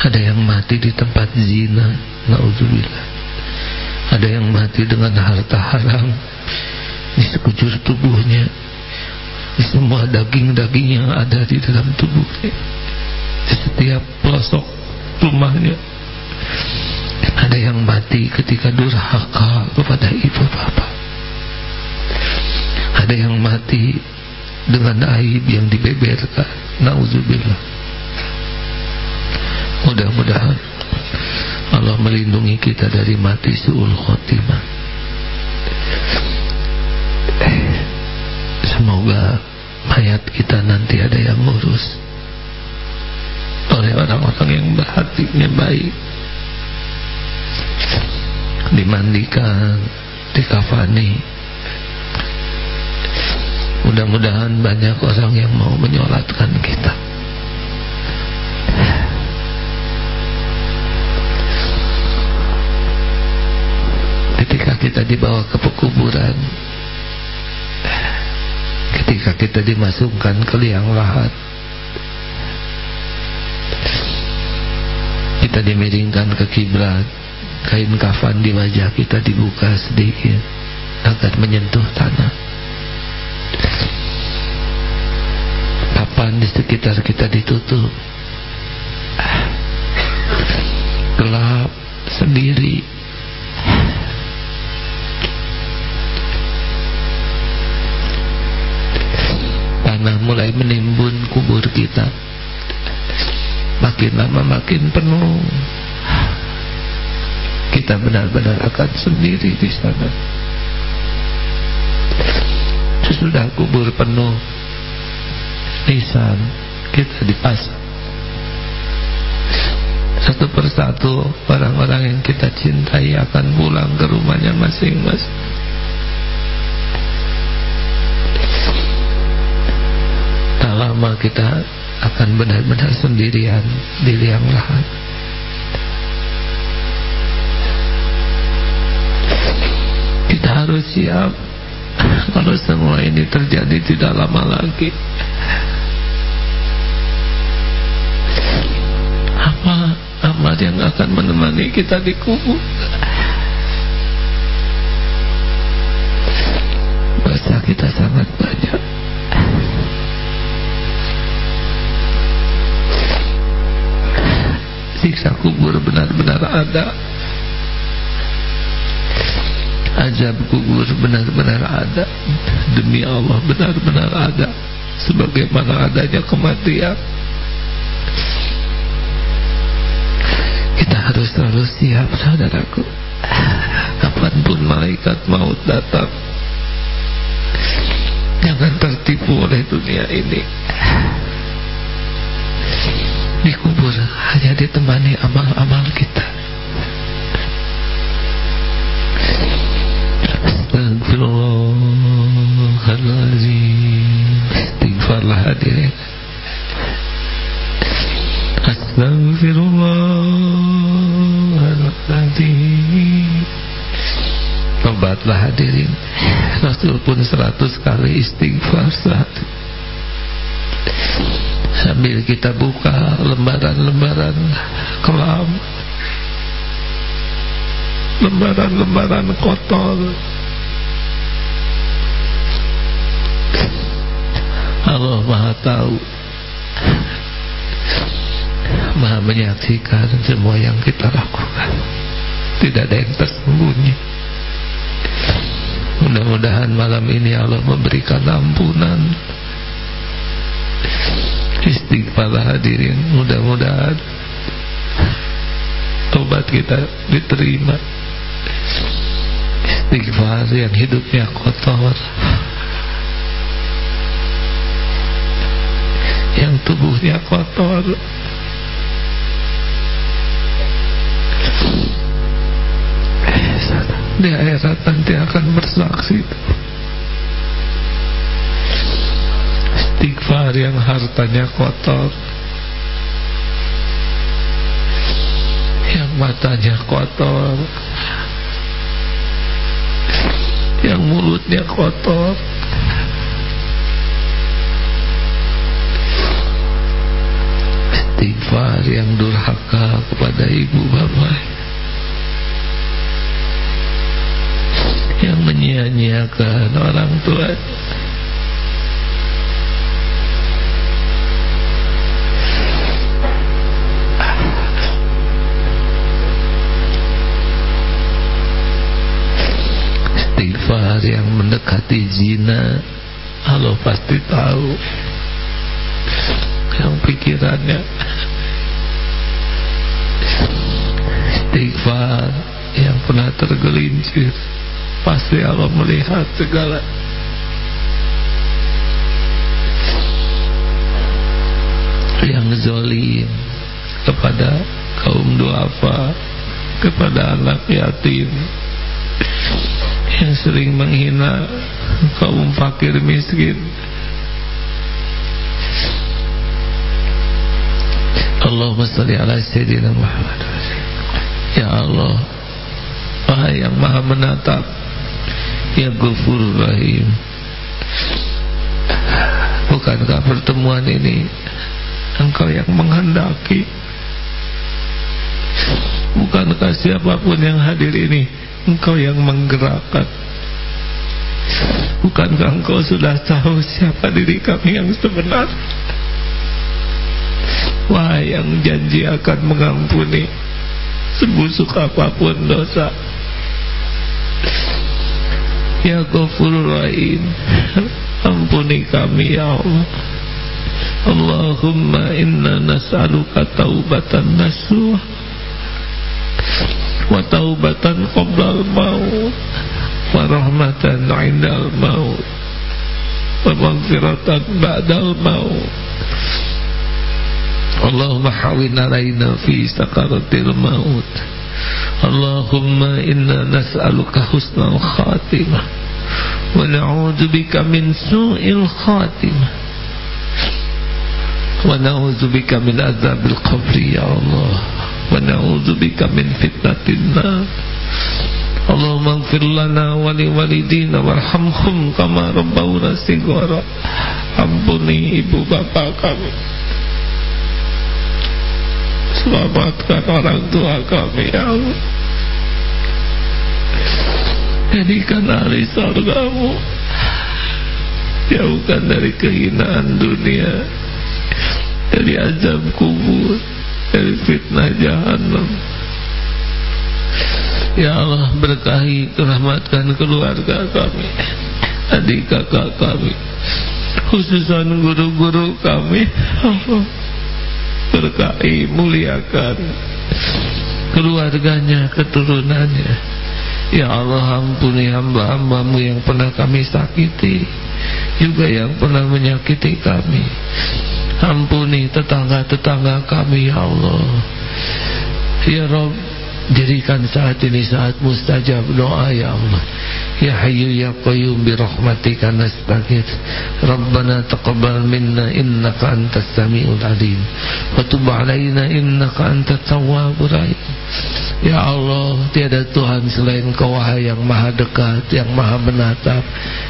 Ada yang mati di tempat zina Na'udzubillah. Ada yang mati dengan harta haram Di sekujur tubuhnya. Di semua daging-daging yang ada di dalam tubuhnya. Di setiap pelosok rumahnya. Ada yang mati ketika durhaka kepada ibu bapak Ada yang mati dengan aib yang dibeberkan. Nauzubillah. Mudah-mudahan Allah melindungi kita dari mati suul khotimah semoga mayat kita nanti ada yang ngurus oleh orang-orang yang berhatinya baik. Dimandikan dikafani. Mudah-mudahan banyak orang yang mau menyolatkan kita. Ketika kita dibawa ke pekuburan Ketika kita dimasukkan ke liang lahat Kita dimiringkan ke kiblat Kain kafan di wajah kita dibuka sedikit Agar menyentuh tanah. Papan di sekitar kita ditutup. Gelap Sendiri Tanah mulai menimbun kubur kita. Makin lama makin penuh. Kita benar-benar akan sendiri di sana. Sudah kubur penuh nisan kita dipasang. Satu persatu orang-orang yang kita cintai akan pulang ke rumahnya masing-masing tak lama kita akan benar-benar sendirian di liang lahat. Kita harus siap Kalau semua ini terjadi tidak lama lagi. Apa amal yang akan menemani kita di kubur? Bahasa kita sangat banyak Siksa kubur benar-benar. Ada. Azab kubur benar-benar ada. Demi Allah benar-benar ada. Sebagaimana adanya kematian. Kita harus selalu siap saudaraku. Kapan pun malaikat maut datang Jangan tertipu oleh dunia ini Di kubur hanya ditemani amal-amal kita. Astagfirullahaladzim. Istighfarlah hadirin. Astagfirullahaladzim. Tobatlah hadirin. Rasul pun seratus kali istighfar saat Sambil kita buka lembaran-lembaran kelam. Lembaran-lembaran kotor. Allah maha tahu. Maha menyaksikan semua yang kita lakukan. Tidak ada yang tersembunyi. Mudah-mudahan malam ini Allah memberikan ampunan Istighfar hadirin Mudah-mudahan Tobat kita diterima. Istighfar yang hidupnya kotor. Yang tubuhnya kotor. Di akhirat nanti akan bersaksi istighfar yang hartanya kotor. Yang matanya kotor. Yang mulutnya kotor. Istighfar yang durhaka kepada ibu bapak. Yang menyia-nyiakan orang tua istighfar yang mendekati zina. Allah pasti tahu yang pikirannya. Istighfar yang pernah tergelincir. Pasti Allah melihat segala. Yang zolim Kepada kaum duafa Kepada anak yatim Yang sering menghina Kaum fakir miskin. Allahumma salli ala Sayyidina Muhammad. Ya Allah Wahai yang maha menatap Ya Ghafur Rahim. Bukankah pertemuan ini Engkau yang menghendaki? Bukankah siapa pun yang hadir ini Engkau yang menggerakkan. Bukankah engkau sudah tahu Siapa diri kami yang sebenar? Wah yang janji akan mengampuni Sebusuk apa pun dosa. Ya Ghafurur Rahim Ampuni kami ya Allah. Allahumma inna nas'aluka taubatan nasuh Wa taubatan qoblal maut Wa rahmatan indal maut Wa maghfiratan ba'dal maut Allahumma hawin alaina fi sakaratil maut Allahumma inna nas'aluka husnal khatimah wa na'udzu bika min su'il khatimah wa na'udzu bika wa na'udzu bika min fitnatin nar Allahumma ighfir lana wa li walidina warhamhum kama rabbawna shighara. Ampuni ibu bapak kami. Selamatkan orang tua kami ya Allah. Jadikan ahli surgamu Jauhkan dari kehinaan dunia Dari azab kubur Dari fitnah jahanam Ya Allah berkahi Rahmatkan keluarga kami Adik kakak kami Khususan guru-guru kami. Allah Berkahi muliakan Keluarganya Keturunannya. Ya Allah ampuni hamba-hambamu yang pernah kami sakiti Juga yang pernah menyakiti kami Ampuni tetangga-tetangga kami ya Allah. Ya Rabb Jadikan saat ini saat mustajab doa ya Allah. Ya Hayyu Ya Qayyum bi rahmatika nastaghith Rabbana taqabbal minna innaka antas samiul alim. Wa tub alaina innaka antat tawwabur rahim. Ya Allah tiada Tuhan selain Kau yang maha dekat yang maha menatap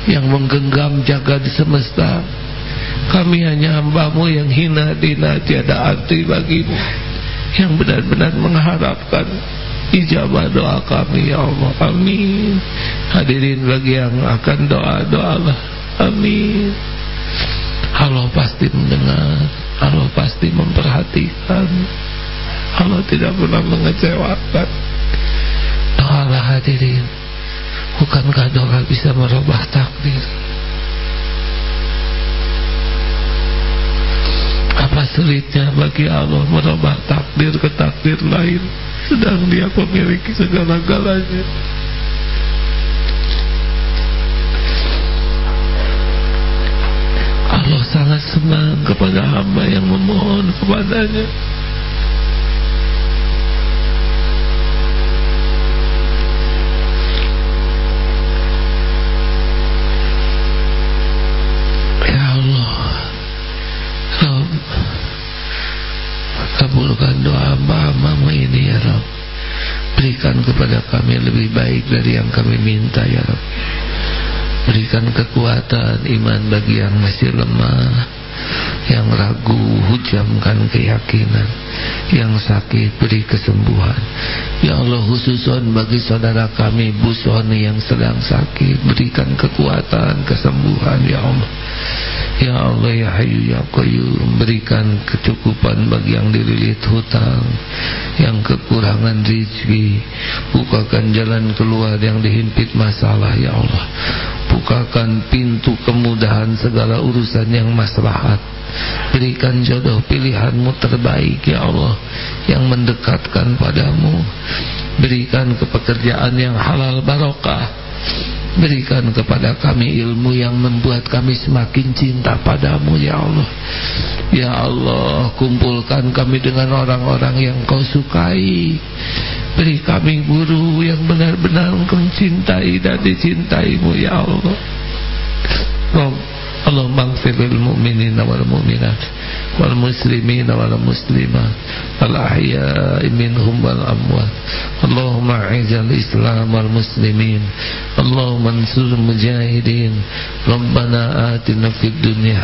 yang menggenggam jaga di semesta kami hanya hambamu yang hina dina tiada arti bagimu yang benar-benar mengharapkan ijabah doa kami ya Allah. Amin. Hadirin bagi yang akan doa doalah. Amin. Allah pasti mendengar. Allah pasti memperhatikan. Allah tidak pernah mengecewakan. Doalah hadirin. Bukankah doa bisa merubah takdir apa sulitnya bagi Allah merubah takdir ke takdir lain? Sedang dia memiliki segala-galanya. Allah sangat senang kepada hamba yang memohon kepadanya Ya Allah kabulkan doa hamba-hambamu ini ya Rabb berikan kepada kami lebih baik dari yang kami minta ya Rabb berikan kekuatan iman bagi yang masih lemah yang ragu hujamkan keyakinan yang sakit beri kesembuhan. Ya Allah khususon bagi saudara kami Bu Soni yang sedang sakit berikan kekuatan kesembuhan ya Allah ya Allah ya Hayu ya Qayyum berikan kecukupan bagi yang dililit hutang yang kekurangan rezeki bukakan jalan keluar yang dihimpit masalah ya Allah. Bukakan pintu kemudahan segala urusan yang maslahat. Berikan jodoh pilihanmu terbaik ya Allah yang mendekatkan padamu. Berikan kepekerjaan yang halal barokah berikan kepada kami ilmu yang membuat kami semakin cinta padamu ya Allah. Ya Allah kumpulkan kami dengan orang-orang yang kau sukai. Beri kami guru yang benar-benar engkau cintai dan dicintaimu ya Allah Allahumma ighfir lil mu'minina wal mu'minat wal muslimina wal muslimat wal ahya'i minhum wal amwat. Allahumma a'izal islam wal muslimin. Allahumma ansur mujahidin. Rabbana atina fid dunya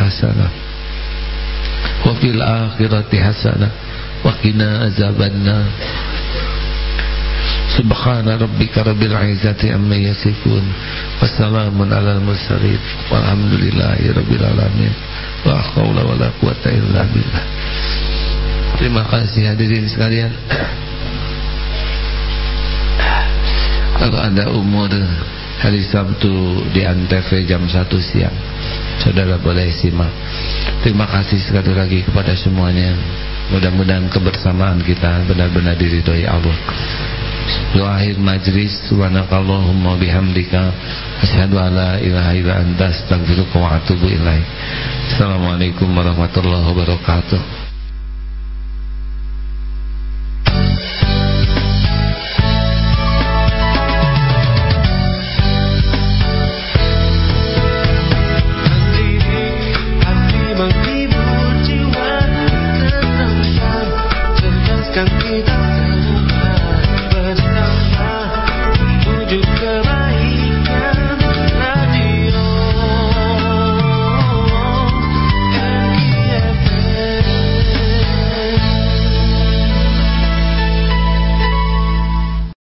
Subhana rabbika rabbil izzati amma yasifun. Wassalamun ala al-mursalin. Walhamdulillahi rabbil alamin. Wa khawla wa la quwata illa billah. Terima kasih hadirin sekalian. Kalau ada umur hari Sabtu di Antv jam 1 siang Saudara boleh simak. Terima kasih sekali lagi kepada semuanya. Mudah-mudahan kebersamaan kita benar-benar diridhoi Allah Doa akhir majlis Subhanakallahumma bihamdika Asyhadu ala ilaha illa anta astaghfiruka wa atubu ilaik. Assalamualaikum warahmatullahi wabarakatuh.